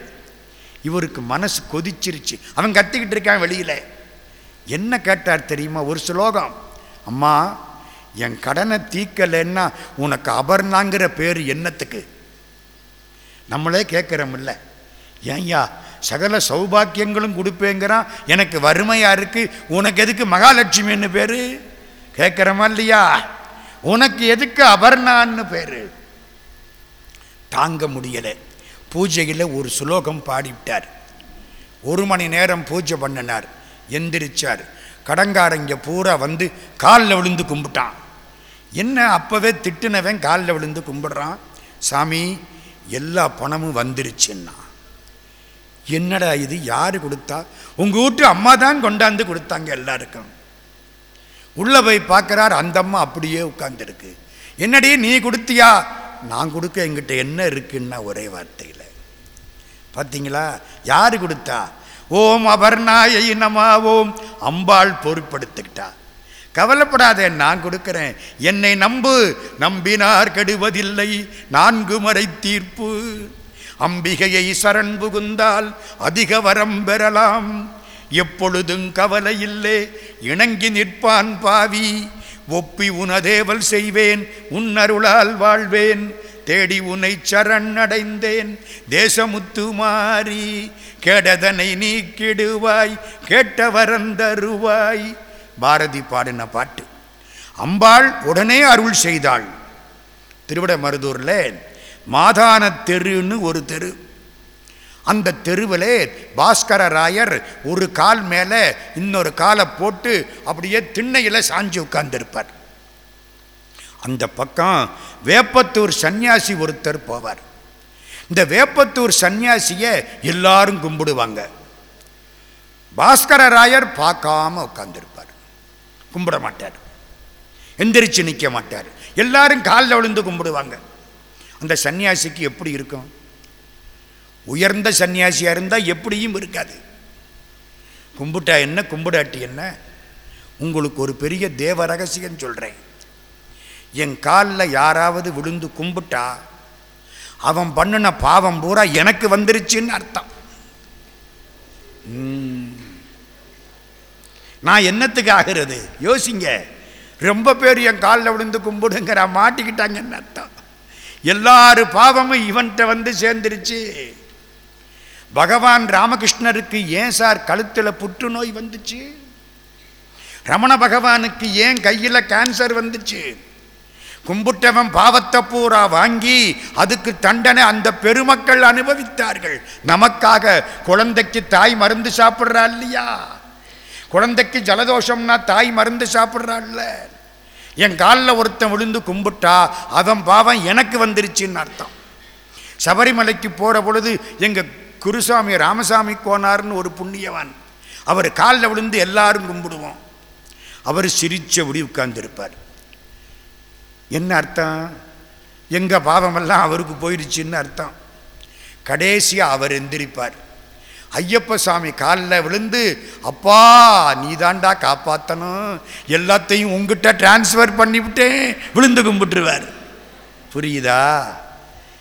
இவருக்கு மனசு கொதிச்சிருச்சு. அவன் கத்திக்கிட்டு இருக்கான் வெளியில். என்ன கேட்டார் தெரியுமா? ஒரு ஸ்லோகம். அம்மா என் கடனை தீக்கலைன்னா உனக்கு அபர்ணாங்கிற பேர் என்னத்துக்கு? நம்மளே கேட்குறோமில்ல ஏன்யா சகல சௌபாக்கியங்களும் கொடுப்பேங்கிறான் எனக்கு வறுமையாக இருக்குது உனக்கு எதுக்கு மகாலட்சுமின்னு பேர்? கேட்குறமா இல்லையா? உனக்கு எதுக்கு அபர்ணான்னு பேர்? தாங்க முடியலை. பூஜையில் ஒரு சுலோகம் பாடிவிட்டார். ஒரு மணி நேரம் பூஜை பண்ணினார். எந்திரிச்சார். கடங்காரங்க பூரா வந்து காலில் விழுந்து கும்பிட்டான். என்ன அப்போவே திட்டுனவன் காலில் விழுந்து கும்பிடுறான்? சாமி எல்லா பணமும் வந்துருச்சுன்னா. என்னடா இது யார் கொடுத்தா? உங்கள் வீட்டு அம்மா தான் கொண்டாந்து கொடுத்தாங்க எல்லாருக்கும். உள்ளே போய் பார்க்குறார் அந்த அம்மா அப்படியே உட்காந்துருக்கு என்னடி நீ கொடுத்தியா? நான் கொடுக்க எங்கிட்ட என்ன இருக்குன்னா ஒரே வார்த்தையில். பார்த்தீங்களா யார் கொடுத்தா? ஓம் அபர்ணாயை நம ஓம் அம்பாள் பொறுப்படுத்திக்கிட்டா கவலைப்படாதே நான் கொடுக்குறேன். என்னை நம்பு நம்பினார் கெடுவதில்லை. நான்கு மறை தீர்ப்பு. அம்பிகையை சரண் புகுந்தால் அதிக வரம் பெறலாம். எப்பொழுதும் கவலை இணங்கி நிற்பான் பாவி. ஒப்பி உனதேவல் செய்வேன் உன்னருளால் வாழ்வேன். தேடி உனை சரண் அடைந்தேன் தேசமுத்து மாறி. கெடதனை நீக்கிடுவாய் கேட்டவரன் தருவாய். பாரதி பாடின பாட்டு அம்பாள் உடனே அருள் செய்தாள். திருவிடமருதூரில் மாதான தெருன்னு ஒரு தெரு. அந்த தெருவில் பாஸ்கர ராயர் ஒரு கால் மேலே இன்னொரு காலை போட்டு அப்படியே திண்ணையில் சாஞ்சு உட்கார்ந்துருப்பார். அந்த பக்கம் வேப்பத்தூர் சன்னியாசி ஒருத்தர் போவார். இந்த வேப்பத்தூர் சன்னியாசியை எல்லாரும் கும்பிடுவாங்க. பாஸ்கர ராயர் பார்க்காம உட்கார்ந்துருப்பார். கும்பிட மாட்டார். எந்திரிச்சு நிற்க மாட்டார். எல்லாரும் காலில் விழுந்து கும்பிடுவாங்க. அந்த சன்னியாசிக்கு எப்படி இருக்கும்? உயர்ந்த சன்னியாசியாக இருந்தால் எப்படியும் இருக்காது. கும்பிட்டா என்ன கும்பிடாட்டி என்ன? உங்களுக்கு ஒரு பெரிய தேவ ரகசியம் சொல்கிறேன் என் காலில் யாராவது விழுந்து கும்பிட்டா அவன் பண்ணின பாவம் பூரா எனக்கு வந்துருச்சுன்னு அர்த்தம். நான் என்னத்துக்கு ஆகிறது? யோசிங்க. ரொம்ப பேர் என் காலில் விழுந்து கும்பிடுங்கிற மாட்டிக்கிட்டாங்கன்னு அர்த்தம். எல்லாரு பாவமும் இவன்கிட்ட வந்து சேர்ந்துருச்சு. பகவான் ராமகிருஷ்ணருக்கு ஏன் சார் கழுத்தில் புற்றுநோய் வந்துச்சு? ரமண பகவானுக்கு ஏன் கையில் கேன்சர் வந்துச்சு? கும்பிட்டவன் பாவத்தை பூரா வாங்கி அதுக்கு தண்டனை அந்த பெருமக்கள் அனுபவித்தார்கள். நமக்காக குழந்தைக்கு தாய் மருந்து சாப்பிட்றா இல்லையா? குழந்தைக்கு ஜலதோஷம்னா தாய் மருந்து சாப்பிட்றாள்ல என் காலில் ஒருத்தன் விழுந்து கும்பிட்டா அவன் பாவம் எனக்கு வந்துருச்சுன்னு அர்த்தம். சபரிமலைக்கு போகிற பொழுது எங்கள் குருசாமி ராமசாமி கோனார்னு ஒரு புண்ணியவான். அவர் காலில் விழுந்து எல்லாரும் கும்பிடுவோம். அவர் சிரிச்சபடி உட்கார்ந்துருப்பார். என்ன அர்த்தம்? எங்கள் பாவமெல்லாம் அவருக்கு போயிடுச்சுன்னு அர்த்தம். கடைசியாக அவர் எந்திரிப்பார். ஐயப்ப சாமி காலில் விழுந்து அப்பா நீ தாண்டா காப்பாற்றணும் எல்லாத்தையும் உங்ககிட்ட டிரான்ஸ்ஃபர் பண்ணிவிட்டேன். விழுந்து கும்பிட்டுருவார். புரியுதா?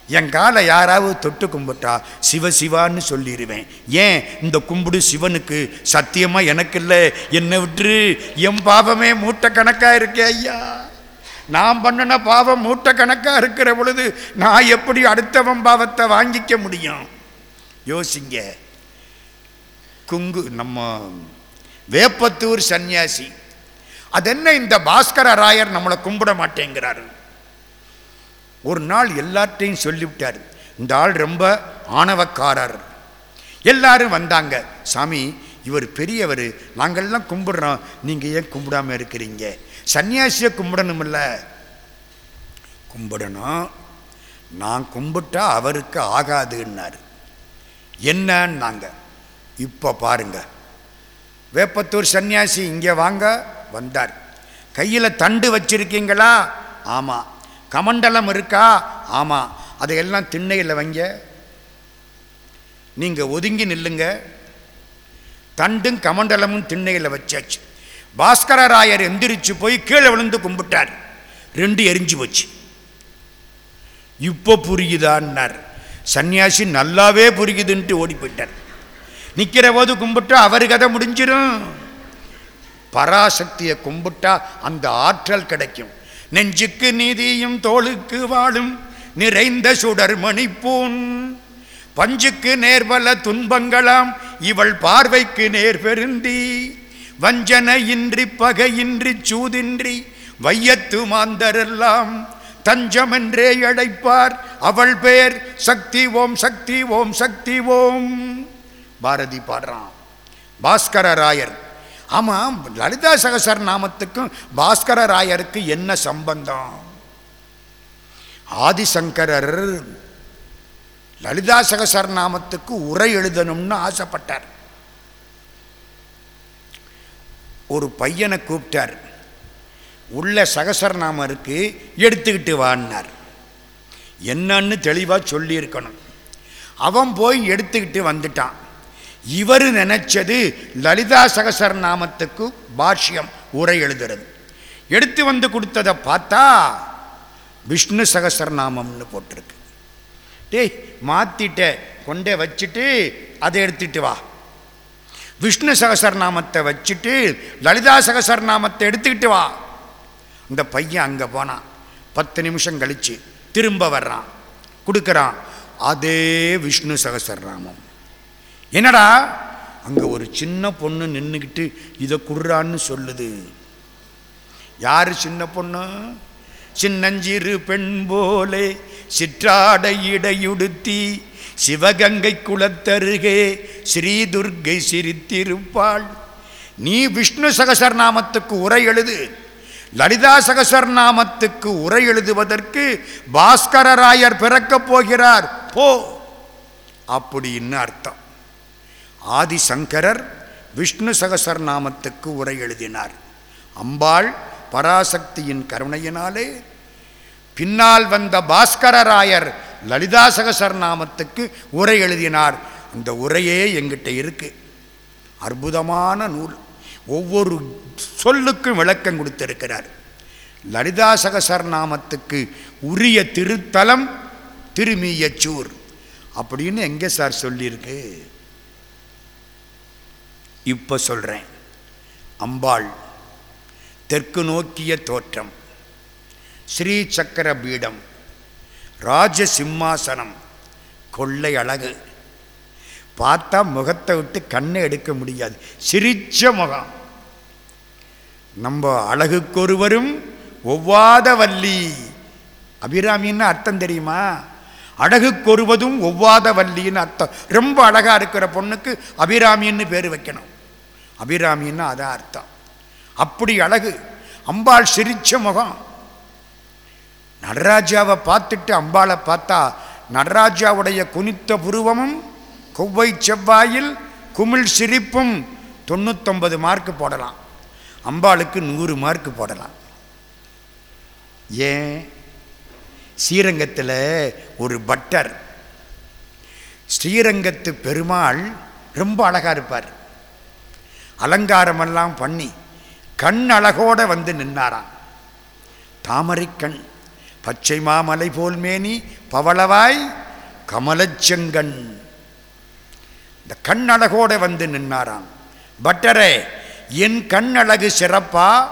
என் காலை யாராவது தொட்டு கும்பிட்டா சிவ சிவான்னு சொல்லிடுவேன் ஏன்? இந்த கும்பிடு சிவனுக்கு சத்தியமாக எனக்கு இல்லை என்னை விட்டு என் பாவமே மூட்டை கணக்காக இருக்கே ஐயா. நான் பண்ணின பாவம் மூட்டை கணக்காக இருக்கிற பொழுது நான் எப்படி அடுத்தவன் பாவத்தை வாங்கிக்க முடியும்? யோசிங்க. குங்கு நம்ம வேப்பத்தூர் சன்னியாசி. அதென்ன இந்த பாஸ்கர ராயர் நம்மளை கும்பிட மாட்டேங்கிறாரு? ஒரு நாள் எல்லார்ட்டையும் சொல்லிவிட்டார். இந்த ஆள் ரொம்ப ஆணவக்காரர். எல்லாரும் வந்தாங்க. சாமி இவர் பெரியவர். நாங்கள்லாம் கும்பிடுறோம். நீங்கள் ஏன் கும்பிடாமல் இருக்கிறீங்க? சன்னியாசியை கும்பிடணுமில்ல. கும்பிடணும். நான் கும்பிட்டா அவருக்கு ஆகாதுன்னார். என்னன்னாங்க? இப்போ பாருங்க. வேப்பத்தூர் சன்னியாசி இங்கே வாங்க வந்தார். கையில் தண்டு வச்சிருக்கீங்களா? ஆமாம் கமண்டலம் இருக்கா? ஆமாம் அதையெல்லாம் திண்ணையில் வைங்க. நீங்கள் ஒதுங்கி நில்லுங்க. தண்டும் கமண்டலமும் திண்ணையில் வச்சாச்சு. பாஸ்கரராயர் எந்திரிச்சு போய் கீழே விழுந்து கும்பிட்டார். ரெண்டு எரிஞ்சு போச்சு. இப்போ புரியுதான்னார். சன்னியாசி நல்லாவே புரியுதுன்ட்டு ஓடி போயிட்டார். நிற்கிற போது கும்பிட்டா அவர் கதை முடிஞ்சிடும் பராசக்தியை கும்பிட்டா அந்த ஆற்றல் கிடைக்கும். நெஞ்சுக்கு நீதியும் தோளுக்கு வாழும் நிறைந்த சுடர் மணிப்பூன் பஞ்சுக்கு நேர்வல துன்பங்களாம் இவள் பார்வைக்கு நேர் பெருந்தி. வஞ்சனையின்றி பகையின்றி சூதின்றி வையத்து மாந்தரெல்லாம் தஞ்சமென்றே அழைப்பார். அவள் பேர் சக்தி ஓம் சக்தி ஓம் சக்தி ஓம். பாரதி பாடுறான். பாஸ்கர ராயர். ஆமாம் லலிதா சகசர நாமத்துக்கும் பாஸ்கர ராயருக்கு என்ன சம்பந்தம்? ஆதிசங்கரர் லலிதா சகசர நாமத்துக்கு உரை எழுதணும்னு ஆசைப்பட்டார். ஒரு பையனை கூப்பிட்டார். உள்ள சகசரநாமம் இருக்கு எடுத்துக்கிட்டு வான்னார். என்னன்னு தெளிவாக சொல்லியிருக்கணும். அவன் போய் எடுத்துக்கிட்டு வந்துட்டான். இவர் நினைச்சது லலிதா சகசரநாமத்துக்கு பாஷ்யம் உரை எழுதுறது. எடுத்து வந்து கொடுத்ததை பார்த்தா விஷ்ணு சகசரநாமம்னு போட்டிருக்கு. டேய் மாத்திட்ட கொண்டே வச்சுட்டு அதை எடுத்துட்டு வா. விஷ்ணு சகசரநாமத்தை வச்சுட்டு லலிதா சகசரநாமத்தை எடுத்துக்கிட்டு வா. இந்த பையன் அங்கே போனான் பத்து நிமிஷம் கழிச்சு திரும்ப வர்றான். கொடுக்குறான். அதே விஷ்ணு சகசரநாமம் என்னடா? அங்கே ஒரு சின்ன பொண்ணு நின்றுக்கிட்டு இதை குடுறான்னு சொல்லுது. யார் சின்ன பொண்ணு? சின்னஞ்சிறு பெண் போலே சிற்றாடை இடையுடுத்தி சிவகங்கை குலத்தருகே ஸ்ரீதுர்கை சிரித்திருப்பாள். நீ விஷ்ணு சகசரநாமத்துக்கு உரை எழுது. லலிதா சகசரநாமத்துக்கு உரை எழுதுவதற்கு பாஸ்கரராயர் பிறக்கப் போகிறார். போ. அப்படின்னு அர்த்தம். ஆதிசங்கரர் விஷ்ணு சகசரநாமத்துக்கு உரை எழுதினார். அம்பாள் பராசக்தியின் கருணையினாலே பின்னால் வந்த பாஸ்கரராயர் லலிதா சகசரநாமத்துக்கு உரை எழுதினார். அந்த உரையே எங்கிட்ட இருக்கு. அற்புதமான நூல். ஒவ்வொரு சொல்லுக்கும் விளக்கம் கொடுத்திருக்கிறார். லலிதா சகசரநாமத்துக்கு உரிய திருத்தலம் திருமீயச்சூர் அப்படின்னு எங்கே சார் சொல்லியிருக்கு? இப்போ சொல்கிறேன் அம்பாள் தெற்கு நோக்கிய தோற்றம் ஸ்ரீ சக்கர பீடம் ராஜ சிம்மாசனம் கொள்ளை அழகு. பார்த்தா முகத்தை விட்டு கண்ணை எடுக்க முடியாது. சிரிச்ச முகம். நம்ம அழகுக்கொருவரும் ஒவ்வாத வள்ளி. அபிராமின்னு அர்த்தம் தெரியுமா? அழகுக்கொருவதும் ஒவ்வாத வள்ளின்னு அர்த்தம். ரொம்ப அழகாக இருக்கிற பொண்ணுக்கு அபிராமின்னு பேர் வைக்கணும். அபிராமின்னா அதான் அர்த்தம். அப்படி அழகு. அம்பாள் சிரிச்ச முகம். நடராஜாவை பார்த்துட்டு அம்பாளை பார்த்தா நடராஜாவுடைய குனித்த புருவமும் கொவ்வை செவ்வாயில் குமிழ் சிரிப்பும் தொண்ணூத்தொன்பது மார்க் போடலாம். அம்பாளுக்கு நூறு மார்க் போடலாம். ஏன்? ஸ்ரீரங்கத்தில் ஒரு பட்டர். ஸ்ரீரங்கத்து பெருமாள் ரொம்ப அழகா இருப்பார். அலங்காரமெல்லாம் பண்ணி கண் அழகோட வந்து நின்னாராம். தாமரை கண் பச்சை மாமலை போல் மேனி பவளவாய் கமலச்செங்கண். இந்த கண் அழகோட வந்து நின்னாராம். பட்டரே என் கண் அழகு சிறப்பா?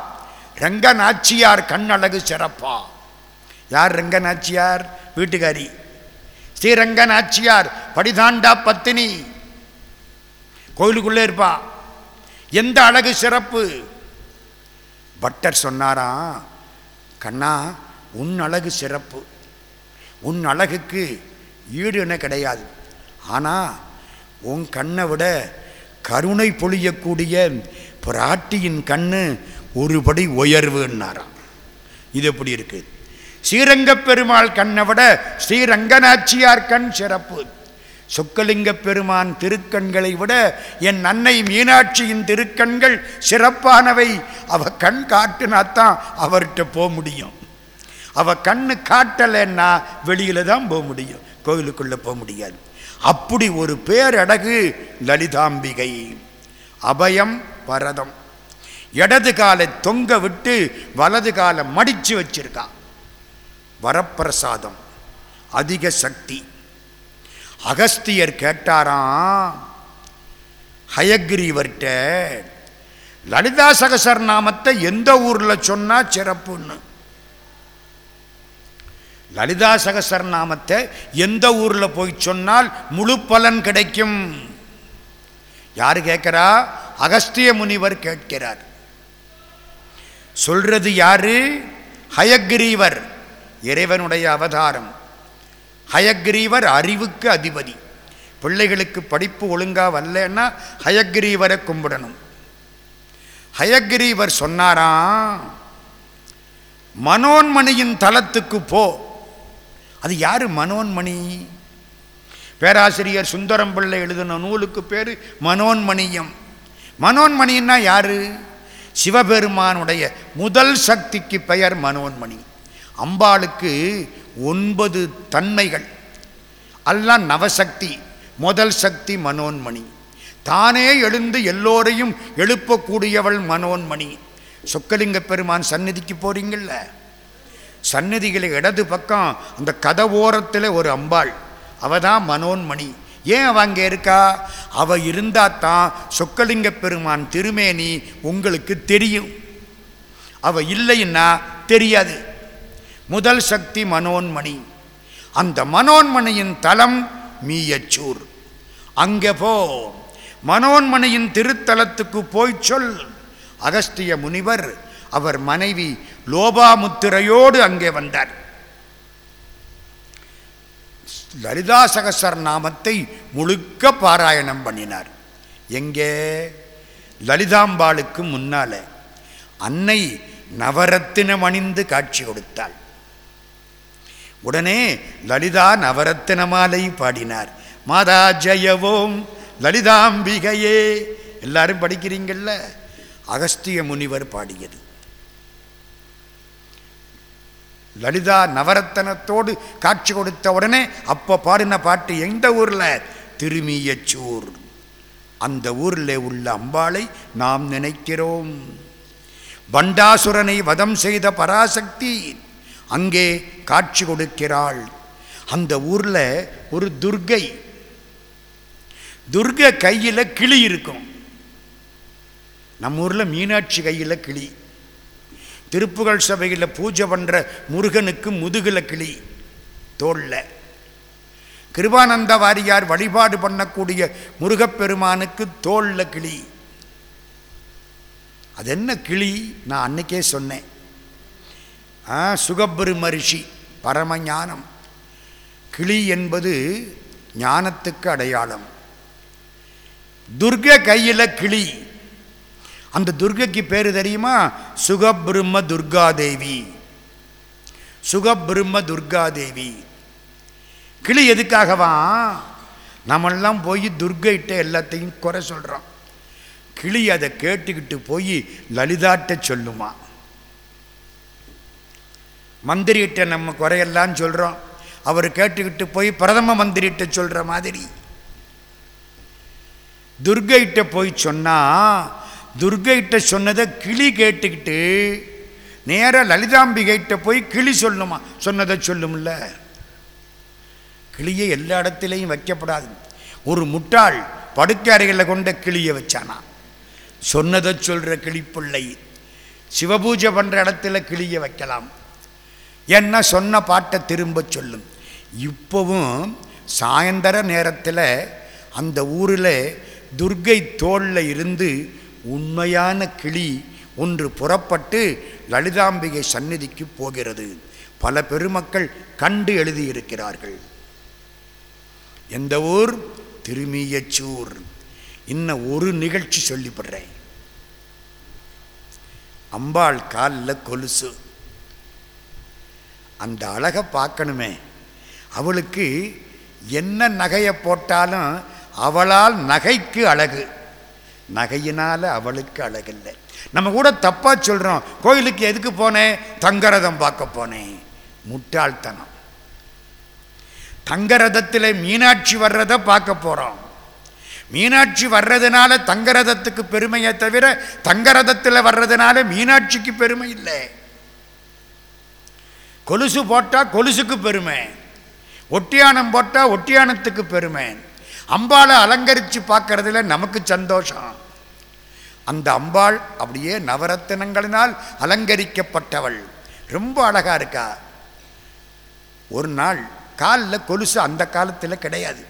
ரங்கநாச்சியார் கண் அழகு சிறப்பா? யார் ரங்கநாச்சியார்? வீட்டுக்காரி. ஸ்ரீரங்கநாச்சியார் படிதாண்டா பத்தினி. கோயிலுக்குள்ளே இருப்பா. எந்த அழகு சிறப்பு? பட்டர் சொன்னாராம் கண்ணா உன் அழகு சிறப்பு. உன் அழகுக்கு ஈடு என கிடையாது. ஆனால் உன் கண்ணை விட கருணை பொழியக்கூடிய பிராட்டியின் கண்ணு ஒருபடி உயர்வுன்னாராம் இது எப்படி இருக்கு? ஸ்ரீரங்க பெருமாள் கண்ணை விட ஸ்ரீரங்கநாச்சியார் கண் சிறப்பு. சொக்கலிங்க பெருமான் திருக்கண்களை விட என் அன்னை மீனாட்சியின் திருக்கண்கள் சிறப்பானவை. அவ கண் காட்டுனாத்தான் அவர்கிட்ட போக முடியும். அவ கண்ணு காட்டலைன்னா வெளியில தான் போக முடியும். கோவிலுக்குள்ளே போக முடியாது. அப்படி ஒரு பேரடகு லலிதாம்பிகை. அபயம் பரதம். இடது காலை தொங்க விட்டு வலது காலை மடிச்சு வச்சிருக்கான் வரப்பிரசாதம். அதிக சக்தி. அகஸ்தியர் கேட்டாராம் ஹயக்ரீவர்கிட்ட லலிதா சகசர் நாமத்தை எந்த ஊரில் சொன்னா சிறப்புன்னு? லலிதா சகசர் நாமத்தை எந்த ஊரில் போய் சொன்னால் முழு பலன் கிடைக்கும்? யார் கேட்கிறா? அகஸ்திய முனிவர் கேட்கிறார். சொல்றது யாரு? ஹயக்ரீவர் இறைவனுடைய அவதாரம். ஹயக்ரீவர் அறிவுக்கு அதிபதி. பிள்ளைகளுக்கு படிப்பு ஒழுங்காக வரலன்னா ஹயக்ரீவரை கும்பிடணும். ஹயக்ரீவர் சொன்னாராம் மனோன்மணியின் தலத்துக்கு போ. அது யார் மனோன்மணி? பேராசிரியர் சுந்தரம் பிள்ளை எழுதின நூலுக்கு பேர் மனோன்மணியம். மனோன்மணின்னா யாரு? சிவபெருமானுடைய முதல் சக்திக்கு பெயர் மனோன்மணி. அம்பாளுக்கு ஒன்பது தன்மைகள். எல்லாம் நவசக்தி முதல் சக்தி மனோன்மணி. தானே எழுந்து எல்லோரையும் எழுப்பக்கூடியவள் மனோன்மணி. சொக்கலிங்க பெருமான் சந்நிதிக்கு போறீங்கள்ல சந்நிதிகளை இடது பக்கம் அந்த கதவோரத்தில் ஒரு அம்பாள். அவ தான் மனோன்மணி. ஏன் அவ அங்கே இருக்கா? அவ இருந்தால் தான் சொக்கலிங்க பெருமான் திருமேனி உங்களுக்கு தெரியும். அவ இல்லைன்னா தெரியாது. முதல் சக்தி மனோன்மணி. அந்த மனோன்மணியின் தலம் மீயச்சூர். அங்கே போ. மனோன்மணியின் திருத்தலத்துக்கு போய் சொல். அகஸ்திய முனிவர் அவர் மனைவி லோபாமுத்திரையோடு அங்கே வந்தார். லலிதா சகசர் நாமத்தை முழுக்க பாராயணம் பண்ணினார். எங்கே? லலிதாம்பாளுக்கு முன்னால. அன்னை நவரத்தினம் அணிந்து காட்சி கொடுத்தாள். உடனே லலிதா நவரத்தின மாலை பாடினார். மாதா ஜெயவோம் லலிதாம்பிகையே. எல்லாரும் படிக்கிறீங்கள்ல அகஸ்திய முனிவர் பாடியது. லலிதா நவரத்தனத்தோடு காட்சி கொடுத்த உடனே அப்போ பாடின பாட்டு எந்த ஊரில்? திருமியச்சூர். அந்த ஊரில் உள்ள அம்பாளை நாம் நினைக்கிறோம். பண்டாசுரனை வதம் செய்த பராசக்தி அங்கே காட்சி கொடுக்கிறாள். அந்த ஊரில் ஒரு துர்கை. துர்கை கையில் கிளி இருக்கும். நம்ம ஊரில் மீனாட்சி கையில் கிளி. திருப்புகழ் சபையில் பூஜை பண்ணுற முருகனுக்கு முதுகில் கிளி. தோளில் கிருபானந்த வாரியார் வழிபாடு பண்ணக்கூடிய முருகப்பெருமானுக்கு தோளில் கிளி. அது என்ன கிளி? நான் அன்னைக்கே சொன்னேன். ஆ ரிஷி பரமஞானம். கிளி என்பது ஞானத்துக்கு அடையாளம். துர்க கையில் கிளி. அந்த துர்கைக்கு பேர் தெரியுமா? சுகபிரம்ம துர்காதேவி. சுகபிரம்ம துர்காதேவி. கிளி எதுக்காகவா? நம்மெல்லாம் போய் துர்கைட்ட எல்லாத்தையும் குறை சொல்கிறோம் கிளி அதை கேட்டுக்கிட்டு போய் லலிதாட்ட சொல்லுமா? மந்திரிகிட்ட நம்ம குறையெல்லாம் சொல்கிறோம் அவர் கேட்டுக்கிட்டு போய் பிரதம மந்திரிகிட்ட சொல்கிற மாதிரி. துர்கைகிட்ட போய் சொன்னால் துர்கைகிட்ட சொன்னதை கிளி கேட்டுக்கிட்டு நேராக லலிதாம்பிகைகிட்ட போய் கிளி சொல்லுமா சொன்னதை சொல்லும்ல. கிளியை எல்லா இடத்துலையும் வைக்கப்படாது. ஒரு முட்டாள் படுக்கை அறைகளில் கொண்ட கிளியை வச்சானா. சொன்னதை சொல்கிற கிளிப்பிள்ளை. சிவபூஜை பண்ணுற இடத்துல கிளியை வைக்கலாம். என்ன சொன்ன பாட்டை திரும்ப சொல்லும். இப்போவும் சாயந்தர நேரத்தில் அந்த ஊரில் துர்கை தோளில் இருந்து உண்மையான கிளி ஒன்று புறப்பட்டு லலிதாம்பிகை சந்நிதிக்கு போகிறது. பல பெருமக்கள் கண்டு எழுதியிருக்கிறார்கள். எந்த ஊர்? திருமியச்சூர். இன்னும் ஒரு நிகழ்ச்சி சொல்லிப்படுறேன் அம்பாள் காலில் கொலுசு. அந்த அழகை பார்க்கணுமே. அவளுக்கு என்ன நகையை போட்டாலும் அவளால் நகைக்கு அழகு. நகையினால் அவளுக்கு அழகில்லை. நம்ம கூட தப்பாக சொல்கிறோம் கோயிலுக்கு எதுக்கு போனேன் தங்கரதம் பார்க்க போனேன் முட்டாள்தனம். தங்கரதத்தில் மீனாட்சி வர்றதை பார்க்க போகிறோம் மீனாட்சி வர்றதுனால தங்கரதத்துக்கு பெருமையை தவிர தங்கரதத்தில் வர்றதுனால மீனாட்சிக்கு பெருமை இல்லை. கொலுசு போட்டால் கொலுசுக்கு பெருமை. ஒட்டியானம் போட்டால் ஒட்டியானத்துக்கு பெருமை. அம்பாளை அலங்கரித்து பார்க்கறதுல நமக்கு சந்தோஷம். அந்த அம்பாள் அப்படியே நவரத்தினங்களினால் அலங்கரிக்கப்பட்டவள். ரொம்ப அழகாக இருக்கா. ஒரு நாள் காலில் கொலுசு அந்த காலத்தில் கிடையாது.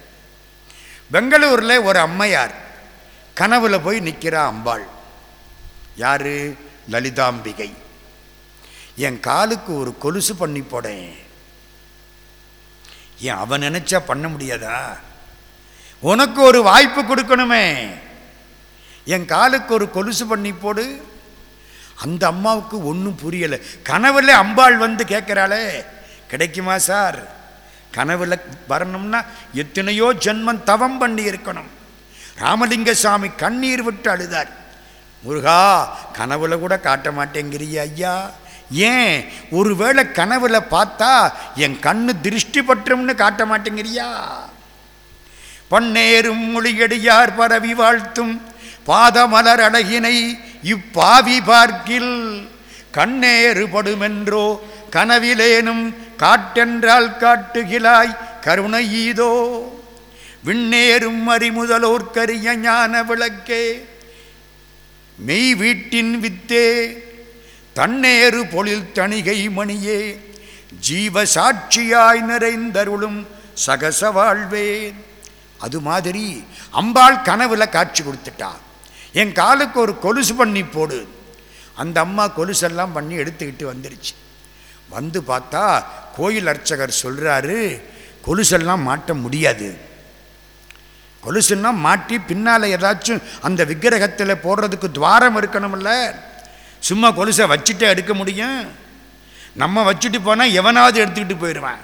பெங்களூரில் ஒரு அம்மையார் கனவுல போய் நிற்கிறா அம்பாள். யாரு? லலிதாம்பிகை. என் காலுக்கு ஒரு கொலுசு பண்ணி போடேன். ஏன் அவன் நினைச்சா பண்ண முடியாதா? உனக்கு ஒரு வாய்ப்பு கொடுக்கணுமே. என் காலுக்கு ஒரு கொலுசு பண்ணி போடு. அந்த அம்மாவுக்கு ஒன்றும் புரியலை. கனவுல அம்பாள் வந்து கேட்குறாளே கிடைக்குமா சார்? கனவுல வரணும்னா எத்தனையோ ஜென்மம் தவம் பண்ணி இருக்கணும். ராமலிங்க சாமி கண்ணீர் விட்டு அழுதார். முருகா கனவுல கூட காட்ட மாட்டேங்கிறிய ஐயா. ஏன் ஒருவேளை கனவுல பார்த்தா என் கண்ணு திருஷ்டி பற்றும்னு காட்ட மாட்டேங்கிறியா? பன்னேரும் மொழியடியார் பரவி வாழ்த்தும் பாதமலர் அழகினை இப்பாவி பார்க்கில். கண்ணேறுபடுமென்றோ கனவிலேனும் காட்டென்றால் காட்டுகிலாய் கருணை ஈதோ விண்ணேறும் அறிமுதலோர்க்கரிய ஞான விளக்கே மெய் வீட்டின் வித்தே தன்னேறு பொழில் தணிகை மணியே ஜீவ சாட்சியாய் நிறைந்தருளும் சகச வாழ்வே. அது மாதிரி அம்பாள் கனவுல காட்சி கொடுத்துட்டா. என் காலுக்கு ஒரு கொலுசு பண்ணி போடு. அந்த அம்மா கொலுசெல்லாம் பண்ணி எடுத்துக்கிட்டு வந்துருச்சு. வந்து பார்த்தா கோயில் அர்ச்சகர் சொல்றாரு கொலுசெல்லாம் மாட்ட முடியாது. கொலுசுன்னா மாட்டி பின்னால் ஏதாச்சும் அந்த விக்கிரகத்தில் போடுறதுக்கு துவாரம் இருக்கணும்ல. சும்மா கொலுசை வச்சுட்டே எடுக்க முடியும்? நம்ம வச்சுட்டு போனால் எவனாவது எடுத்துக்கிட்டு போயிடுவான்.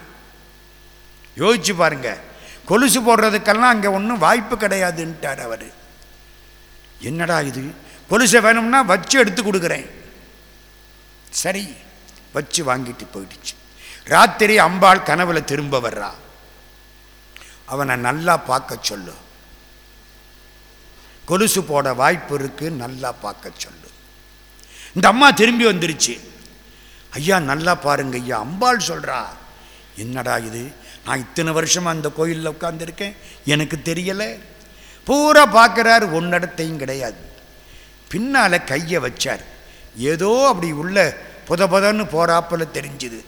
யோசிச்சு பாருங்க. கொலுசு போடுறதுக்கெல்லாம் அங்கே ஒன்றும் வாய்ப்பு கிடையாதுன்ட்டார் அவர். என்னடா இது? கொலுசை வேணும்னா வச்சு எடுத்து கொடுக்குறேன். சரி வச்சு வாங்கிட்டு போயிடுச்சு. ராத்திரி அம்பாள் கனவுல திரும்ப வர்றா. அவனை நல்லா பார்க்க சொல்லு. கொலுசு போட வாய்ப்பு இருக்கு நல்லா பார்க்க சொல்லு. இந்த அம்மா திரும்பி வந்துருச்சு. ஐயா நல்லா பாருங்க ஐயா அம்பாள் சொல்கிறா என்னடா இது? நான் இத்தனை வருஷமாக அந்த கோயிலில் உட்காந்துருக்கேன் எனக்கு தெரியலை. பூரா பார்க்குறாரு ஒன்னடத்தையும் கிடையாது. பின்னால் கையை வச்சார். ஏதோ அப்படி உள்ள புத புதன்னு போகிறாப்பில் தெரிஞ்சுது.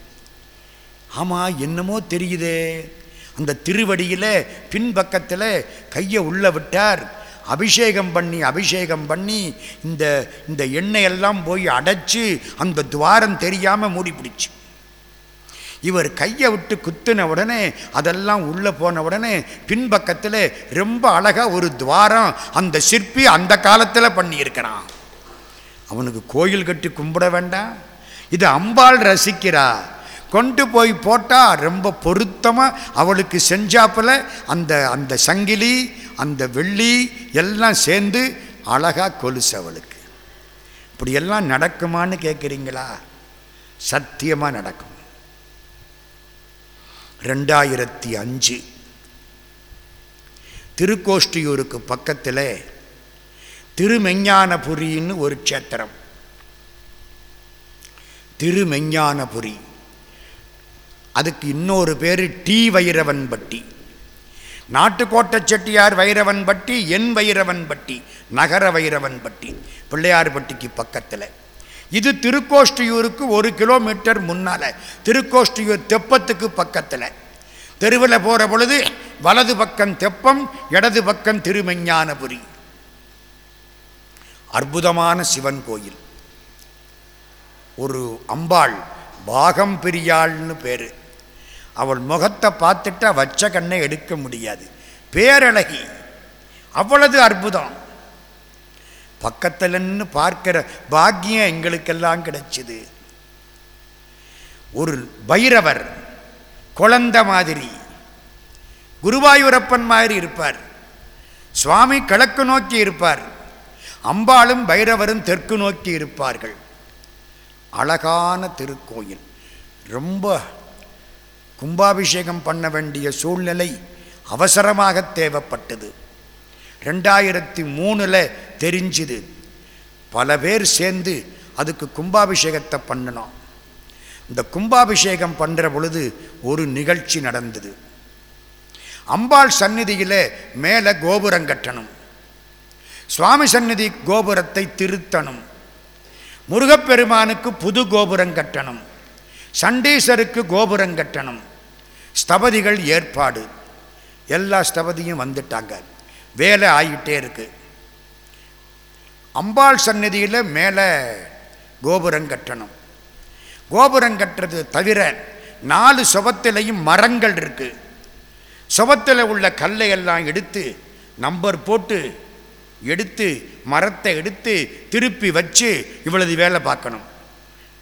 ஆமாம் என்னமோ தெரியுதே. அந்த திருவடியில் பின்பக்கத்தில் கையை உள்ளே விட்டார். அபிஷேகம் பண்ணி அபிஷேகம் பண்ணி இந்த இந்த எண்ணெயெல்லாம் போய் அடைச்சி அந்த துவாரம் தெரியாமல் மூடி பிடிச்சி இவர் கையை விட்டு குத்தின உடனே அதெல்லாம் உள்ளே போன உடனே பின்பக்கத்தில் ரொம்ப அழகாக ஒரு துவாரம் அந்த சிற்பி அந்த காலத்தில் பண்ணியிருக்கிறான். அவனுக்கு கோயில் கட்டி கும்பிட வேண்டாம். இது அம்பாள் ரசிக்கிறார் கொண்டு போய் போட்டால் ரொம்ப பொருத்தமாக அவளுக்கு செஞ்சாப்பில் அந்த அந்த சங்கிலி அந்த வெள்ளி எல்லாம் சேர்ந்து அழகாக கொலுசு அவளுக்கு. இப்படியெல்லாம் நடக்குமான்னு கேட்குறீங்களா சத்தியமாக நடக்கும். ரெண்டாயிரத்தி அஞ்சு. திருக்கோஷ்டியூருக்கு பக்கத்தில் திருமெஞ்ஞானபுரின்னு ஒரு க்ஷேத்திரம். திருமெஞ்ஞானபுரி. அதுக்கு இன்னொரு பேர் டி வைரவன்பட்டி நாட்டுக்கோட்டை செட்டியார் வைரவன்பட்டி என் வைரவன்பட்டி நகர வைரவன்பட்டி பிள்ளையார்பட்டிக்கு பக்கத்தில். இது திருக்கோஷ்டியூருக்கு ஒரு கிலோமீட்டர் முன்னால் திருக்கோஷ்டியூர் தெப்பத்துக்கு பக்கத்தில். தெருவில் போகிற பொழுது வலது பக்கம் தெப்பம் இடது பக்கம் திருமெஞ்ஞானபுரி. அற்புதமான சிவன் கோயில். ஒரு அம்பாள் பாகம் பிரியாள்னு பேர். அவள் முகத்தை பார்த்துட்டா வச்ச கண்ணை எடுக்க முடியாது. பேரழகி. அவ்வளவு அற்புதம். பக்கத்தில்ன்னு பார்க்கிற பாக்கியம் எங்களுக்கெல்லாம் கிடைச்சிது. ஒரு பைரவர் குழந்த மாதிரி. குருவாயூரப்பன் மாதிரி இருப்பார். சுவாமி கிழக்கு நோக்கி இருப்பார். அம்பாளும் பைரவரும் தெற்கு நோக்கி இருப்பார்கள். அழகான திருக்கோயில். ரொம்ப கும்பாபிஷேகம் பண்ண வேண்டிய சூழ்நிலை அவசரமாக தேவைப்பட்டது. ரெண்டாயிரத்தி மூணில் தெரிஞ்சுது. பல பேர் சேர்ந்து அதுக்கு கும்பாபிஷேகத்தை பண்ணணும் இந்த கும்பாபிஷேகம் பண்ணுற பொழுது ஒரு நிகழ்ச்சி நடந்தது. அம்பாள் சந்நிதியில் மேலே கோபுரம் கட்டணும். சுவாமி சந்நிதி கோபுரத்தை திருத்தணும். முருகப்பெருமானுக்கு புது கோபுரம் கட்டணும். சண்டீசருக்கு கோபுரம் கட்டணும். ஸ்தபதிகள் ஏற்பாடு. எல்லா ஸ்தபதியும் வந்துட்டாங்க. வேலை ஆகிட்டே இருக்குது அம்பாள் சந்நிதியில் மேலே கோபுரம் கட்டணும். கோபுரம் கட்டுறது தவிர நாலு சுபத்திலையும் மரங்கள் இருக்குது சுபத்தில் உள்ள கல்லை எல்லாம் எடுத்து நம்பர் போட்டு எடுத்து மரத்தை எடுத்து திருப்பி வச்சு இவ்வளவு வேலை பார்க்கணும்.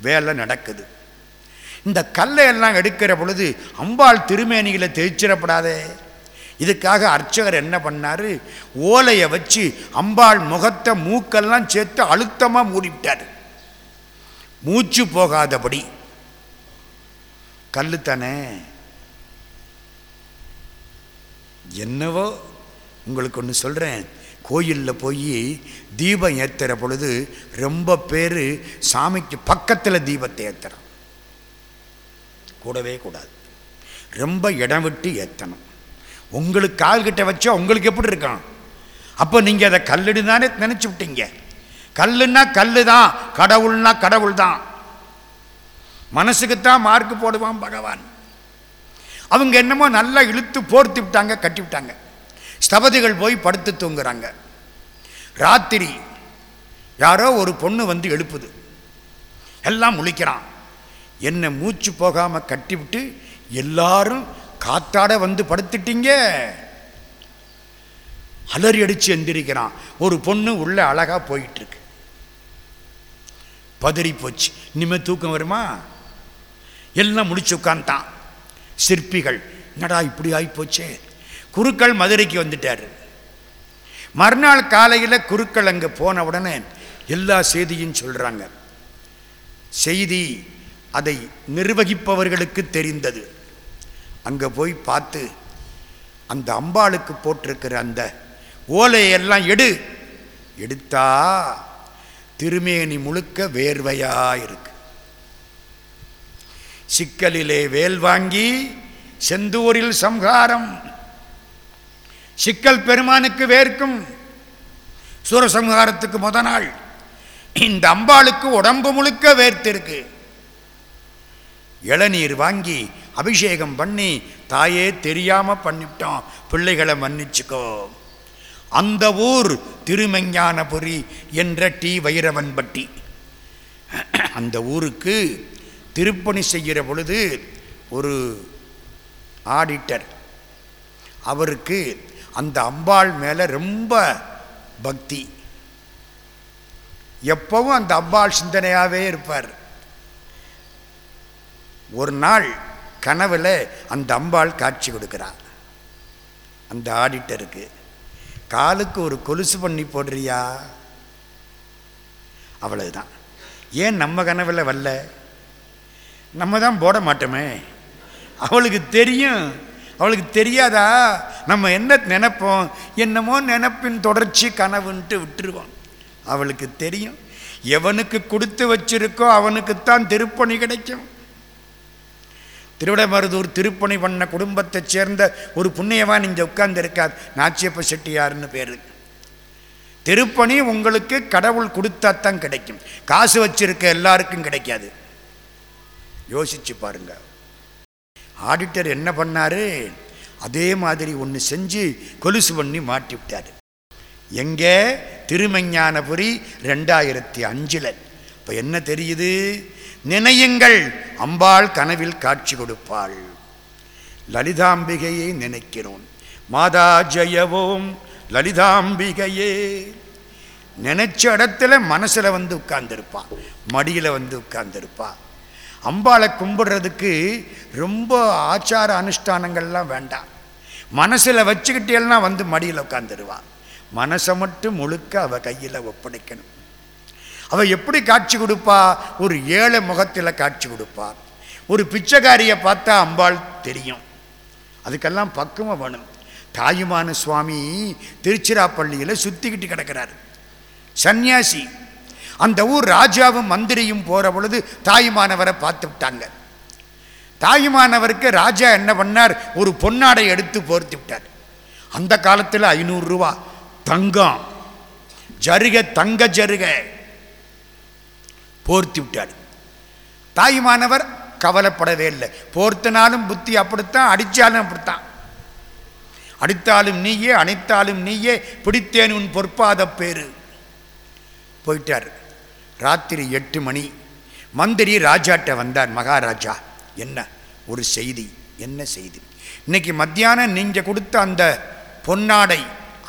வேலை நடக்குது. இந்த கல்லை எல்லாம் எடுக்கிற பொழுது அம்பாள் திருமேனியில் தேய்ச்சிடப்படாதே இதுக்காக அர்ச்சகர் என்ன பண்ணார்? ஓலையை வச்சு அம்பாள் முகத்தை மூக்கெல்லாம் சேர்த்து அழுத்தமாக மூடிவிட்டார். மூச்சு போகாதபடி. கல் தானே? என்னவோ உங்களுக்கு ஒன்று சொல்கிறேன் கோயிலில் போய் தீபம் ஏற்றுற பொழுது ரொம்ப பேர் சாமிக்கு பக்கத்தில் தீபத்தை ஏற்றுறோம் கூடவே கூடாது. ரொம்ப இடம் விட்டு ஏற்றணும் உங்களுக்கு கால்கிட்ட வச்சா உங்களுக்கு எப்படி இருக்கான் அப்போ நீங்கள் அதை கல்லுடு தானே நினச்சி விட்டீங்க. கல்லுன்னா கல்லு தான் கடவுள்னா கடவுள் தான் மனசுக்குத்தான் மார்க் போடுவான் பகவான். அவங்க என்னமோ நல்லா இழுத்து போர்த்து விட்டாங்க கட்டி விட்டாங்க. ஸ்தபதிகள் போய் படுத்து தூங்குறாங்க. ராத்திரி யாரோ ஒரு பொண்ணு வந்து எழுப்புது. எல்லாம் முழிக்கிறான். என்னை மூச்சு போகாமல் கட்டிவிட்டு எல்லாரும் காத்தாட வந்து படுத்துட்டீங்க. அலறி அடித்து எந்திரிக்கிறான். ஒரு பொண்ணு உள்ளே அழகா போயிட்டுருக்கு. பதறி போச்சு. இனிமே தூக்கம் வருமா? எல்லாம் முடிச்சு உட்காந்தான் சிற்பிகள் என்னடா இப்படி ஆகிப்போச்சே குருக்கள் மதுரைக்கு வந்துட்டார். மறுநாள் காலையில் குருக்கள் அங்கே போன உடனே எல்லா செய்தியும் சொல்கிறாங்க செய்தி அதை நிர்வகிப்பவர்களுக்கு தெரிந்தது. அங்கே போய் பார்த்து அந்த அம்பாளுக்கு போட்டிருக்கிற அந்த ஓலையெல்லாம் எடு. எடுத்தா திருமேனி முழுக்க வேர்வையாக இருக்கு சிக்கலிலே வேல் வாங்கி செந்தூரில் சம்ஹாரம். சிக்கல் பெருமானுக்கு வேர்க்கும். சூரசம்ஹாரத்துக்கு முத நாள். இந்த அம்பாளுக்கு உடம்பு முழுக்க வேர்த்திருக்கு. இளநீர் வாங்கி அபிஷேகம் பண்ணி தாயே தெரியாமல் பண்ணிவிட்டோம். பிள்ளைகளை மன்னிச்சுக்கோ. அந்த ஊர் திருமெஞ்ஞானபுரி என்ற டி. வைரவன்பட்டி. அந்த ஊருக்கு திருப்பணி செய்கிற பொழுது ஒரு ஆடிட்டர் அவருக்கு அந்த அம்பாள் மேலே ரொம்ப பக்தி. எப்பவும் அந்த அம்பாள் சிந்தனையாகவே இருப்பார். ஒரு நாள் கனவில் அந்த அம்பாள் காட்சி கொடுக்குறா அந்த ஆடிட்டருக்கு காலுக்கு ஒரு கொலுசு பண்ணி போடுறியா? அவ்வளவுதான். ஏன் நம்ம கனவில் வரல? நம்ம தான் போட மாட்டோமே. அவளுக்கு தெரியும். அவளுக்கு தெரியாதா? நம்ம என்ன நினைப்போம்? என்னமோ நினப்பின் தொடர்ச்சி கனவுன்ட்டு விட்டுருவோம். அவளுக்கு தெரியும். எவனுக்கு கொடுத்து வச்சிருக்கோ அவனுக்குத்தான் திருப்பணி கிடைக்கும். திருவிடமருதூர் திருப்பணி பண்ண குடும்பத்தைச் சேர்ந்த ஒரு புண்ணியவான் இங்கே உட்கார்ந்துருக்கார். நாச்சியப்ப செட்டியார்னு பேர். திருப்பணி உங்களுக்கு கடவுள் கொடுத்தாத்தான் கிடைக்கும். காசு வச்சிருக்க எல்லாருக்கும் கிடைக்காது. யோசிச்சு பாருங்க. ஆடிட்டர் என்ன பண்ணாரு? அதே மாதிரி ஒன்று செஞ்சு கொலுசு பண்ணி மாட்டி விட்டார். எங்கே? திருமஞானபுரி ரெண்டாயிரத்தி அஞ்சில். இப்போ என்ன தெரியுது? நினையுங்கள் அம்பாள் கனவில் காட்சி கொடுப்பாள். லலிதாம்பிகையை நினைக்கிறோம். மாதா ஜெயவோம் லலிதாம்பிகையே. நினைச்ச இடத்துல மனசில் வந்து உட்கார்ந்துருப்பா மடியில் வந்து உட்கார்ந்துருப்பா. அம்பாளை கும்பிடுறதுக்கு ரொம்ப ஆச்சார அனுஷ்டானங்கள்லாம் வேண்டாம். மனசில் வச்சுக்கிட்டேன்னா வந்து மடியில் உட்காந்துருவான் மனசை மட்டும் முழுக்க அவ கையில் ஒப்படைக்கணும். அவள் எப்படி காட்சி கொடுப்பா? ஒரு ஏழை முகத்தில் காட்சி கொடுப்பா. ஒரு பிச்சைக்காரியை பார்த்தா அம்பாள் தெரியும். அதுக்கெல்லாம் பக்குவம் வேணும். தாயுமான சுவாமி திருச்சிராப்பள்ளியில் சுற்றிக்கிட்டு கிடக்கிறார். சன்னியாசி அந்த ஊர் ராஜாவும் மந்திரியும் போகிற பொழுது தாயுமானவரை பார்த்து விட்டாங்க. தாயுமானவருக்கு ராஜா என்ன பண்ணார்? ஒரு பொன்னாடை எடுத்து போர்த்து விட்டார். அந்த காலத்தில் ஐநூறுரூவா தங்கம். ஜருக தங்க ஜருக. போர்த்தி விட்டார். தாயுமானவர் கவலைப்படவே இல்லை. போர்த்தினாலும் புத்தி அப்படித்தான் அடித்தாலும் அப்படித்தான். அடித்தாலும் நீயே அணைத்தாலும் நீயே பிடித்தேன் உன் பொற்பாத பேரு போயிட்டார். ராத்திரி எட்டு மணி. மந்திரி ராஜாட்ட வந்தார். மகாராஜா என்ன ஒரு செய்தி என்ன செய்தி? இன்னைக்கு மத்தியானம் நீங்கள் கொடுத்த அந்த பொன்னாடை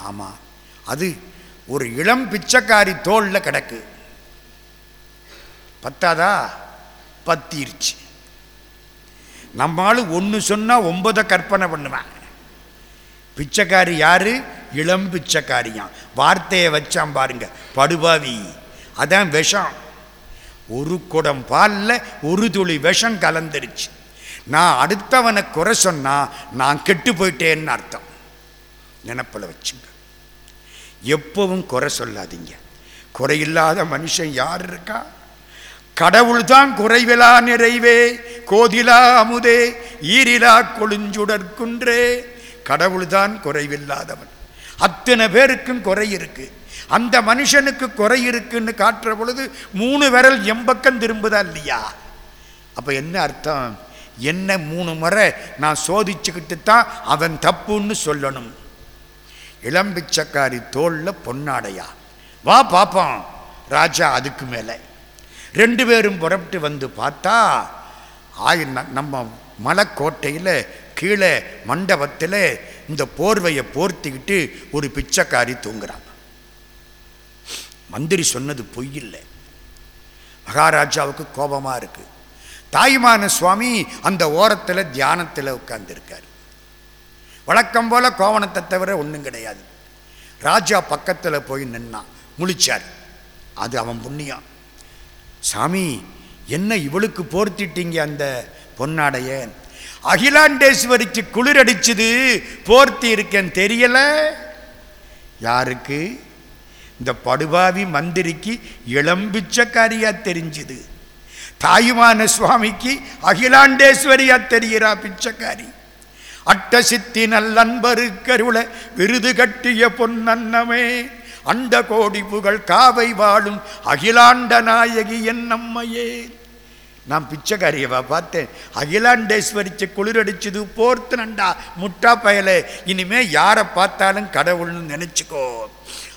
ஆமாம் அது ஒரு இளம் பிச்சைக்காரி தோளில் கிடக்கு. பத்தாதா? பத்திருச்சு. நம்மளும் ஒன்று சொன்னால் ஒன்பதை கற்பனை பண்ணுவேன் பிச்சைக்காரி யாரு? இளம் பிச்சைக்காரியான் வார்த்தையை வச்சான் பாருங்க படுபாவி. அதான் விஷம். ஒரு குடம் பாலில் ஒரு துளி விஷம் கலந்துருச்சு. நான் அடுத்தவனை குறை சொன்னால் நான் கெட்டு போயிட்டேன்னு அர்த்தம். நினப்பில் வச்சுங்க. எப்பவும் குறை சொல்லாதீங்க. குறையில்லாத மனுஷன் யார் இருக்கா? கடவுள் தான் குறைவிலா நிறைவே கோதிலா அமுதே ஈரிலா கொழுஞ்சுடற்குன்றே கடவுள் தான் குறைவில்லாதவன். அத்தனை பேருக்கும் குறை இருக்கு. அந்த மனுஷனுக்கு குறை இருக்குன்னு காட்டுற பொழுது மூணு விரல் எம்பக்கம் திரும்புதா இல்லையா? அப்ப என்ன அர்த்தம்? என்ன மூணு முறை நான் சோதிச்சுக்கிட்டு தான் அவன் தப்புன்னு சொல்லணும். இளம்பிச்சக்காரி தோல்ல பொன்னாடையா. வா பாப்போம். ராஜா அதுக்கு மேலே. ரெண்டு பேரும் புறப்பட்டு வந்து பார்த்தா ஆய் நம்ம மலைக்கோட்டையில் கீழே மண்டபத்தில் இந்த போர்வையை போர்த்திக்கிட்டு ஒரு பிச்சைக்காரி தூங்குறாங்க மந்திரி சொன்னது பொய்யில்லை. மகாராஜாவுக்கு கோபமாக இருக்குது தாயுமான சுவாமி அந்த ஓரத்தில் தியானத்தில் உட்கார்ந்துருக்கார். வழக்கம் போல் கோவணத்தை தவிர ஒன்றும் கிடையாது. ராஜா பக்கத்தில் போய் நின்னான். முழிச்சார். அது அவன் புண்ணியம். சாமி என்ன இவளுக்கு போர்த்திட்டீங்க அந்த பொன்னாடைய? அகிலாண்டேஸ்வரிக்கு குளிர் அடிச்சுது போர்த்தி இருக்கேன் தெரியல? யாருக்கு? இந்த படுபாவி மந்திரிக்கு இளம்பிச்சக்காரியா தெரிஞ்சுது. தாயுமான சுவாமிக்கு அகிலாண்டேஸ்வரியா தெரிகிறா பிச்சைக்காரி. அட்ட சித்தி நல்லன்பரு கருள விருது கட்டிய பொன்னன்னமே. அண்ட கோடி புகழ் காவை வாழும் அகிலாண்ட நாயகி என் அம்மையே. நான் பிச்சைக்காரியவா பார்த்தேன். அகிலாண்டேஸ்வரிச்சு குளிரடிச்சது போர்த்து நண்டா. முட்டா பயலே இனிமே யாரை பார்த்தாலும் கடவுள்னு நினைச்சுக்கோ.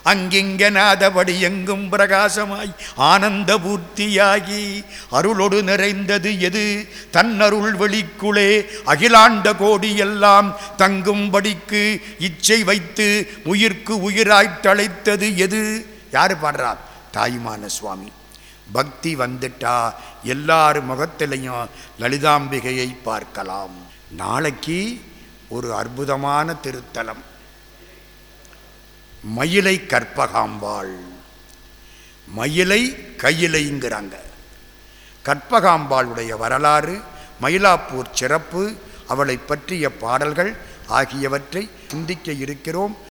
அங்கிங்க நாதபடி எங்கும் பிரகாசமாய் ஆனந்த பூர்த்தியாகி அருளொடு நிறைந்தது எது? தன்னருள் வெளிக்குளே அகிலாண்ட கோடி எல்லாம் தங்கும்படிக்கு இச்சை வைத்து உயிர்க்கு உயிராய்த் தழைத்தது எது? யார் பாடுறா? தாயுமான சுவாமி. பக்தி வந்துட்டா எல்லார் முகத்திலையும் லலிதாம்பிகையை பார்க்கலாம். நாளைக்கு ஒரு அற்புதமான திருத்தலம். மயிலை கற்பகாம்பாள் மயிலை கையிலைங்கிறாங்க. கற்பகாம்பாளுடைய வரலாறு மயிலாப்பூர் சிறப்பு அவளை பற்றிய பாடல்கள் ஆகியவற்றை சிந்திக்க இருக்கிறோம்.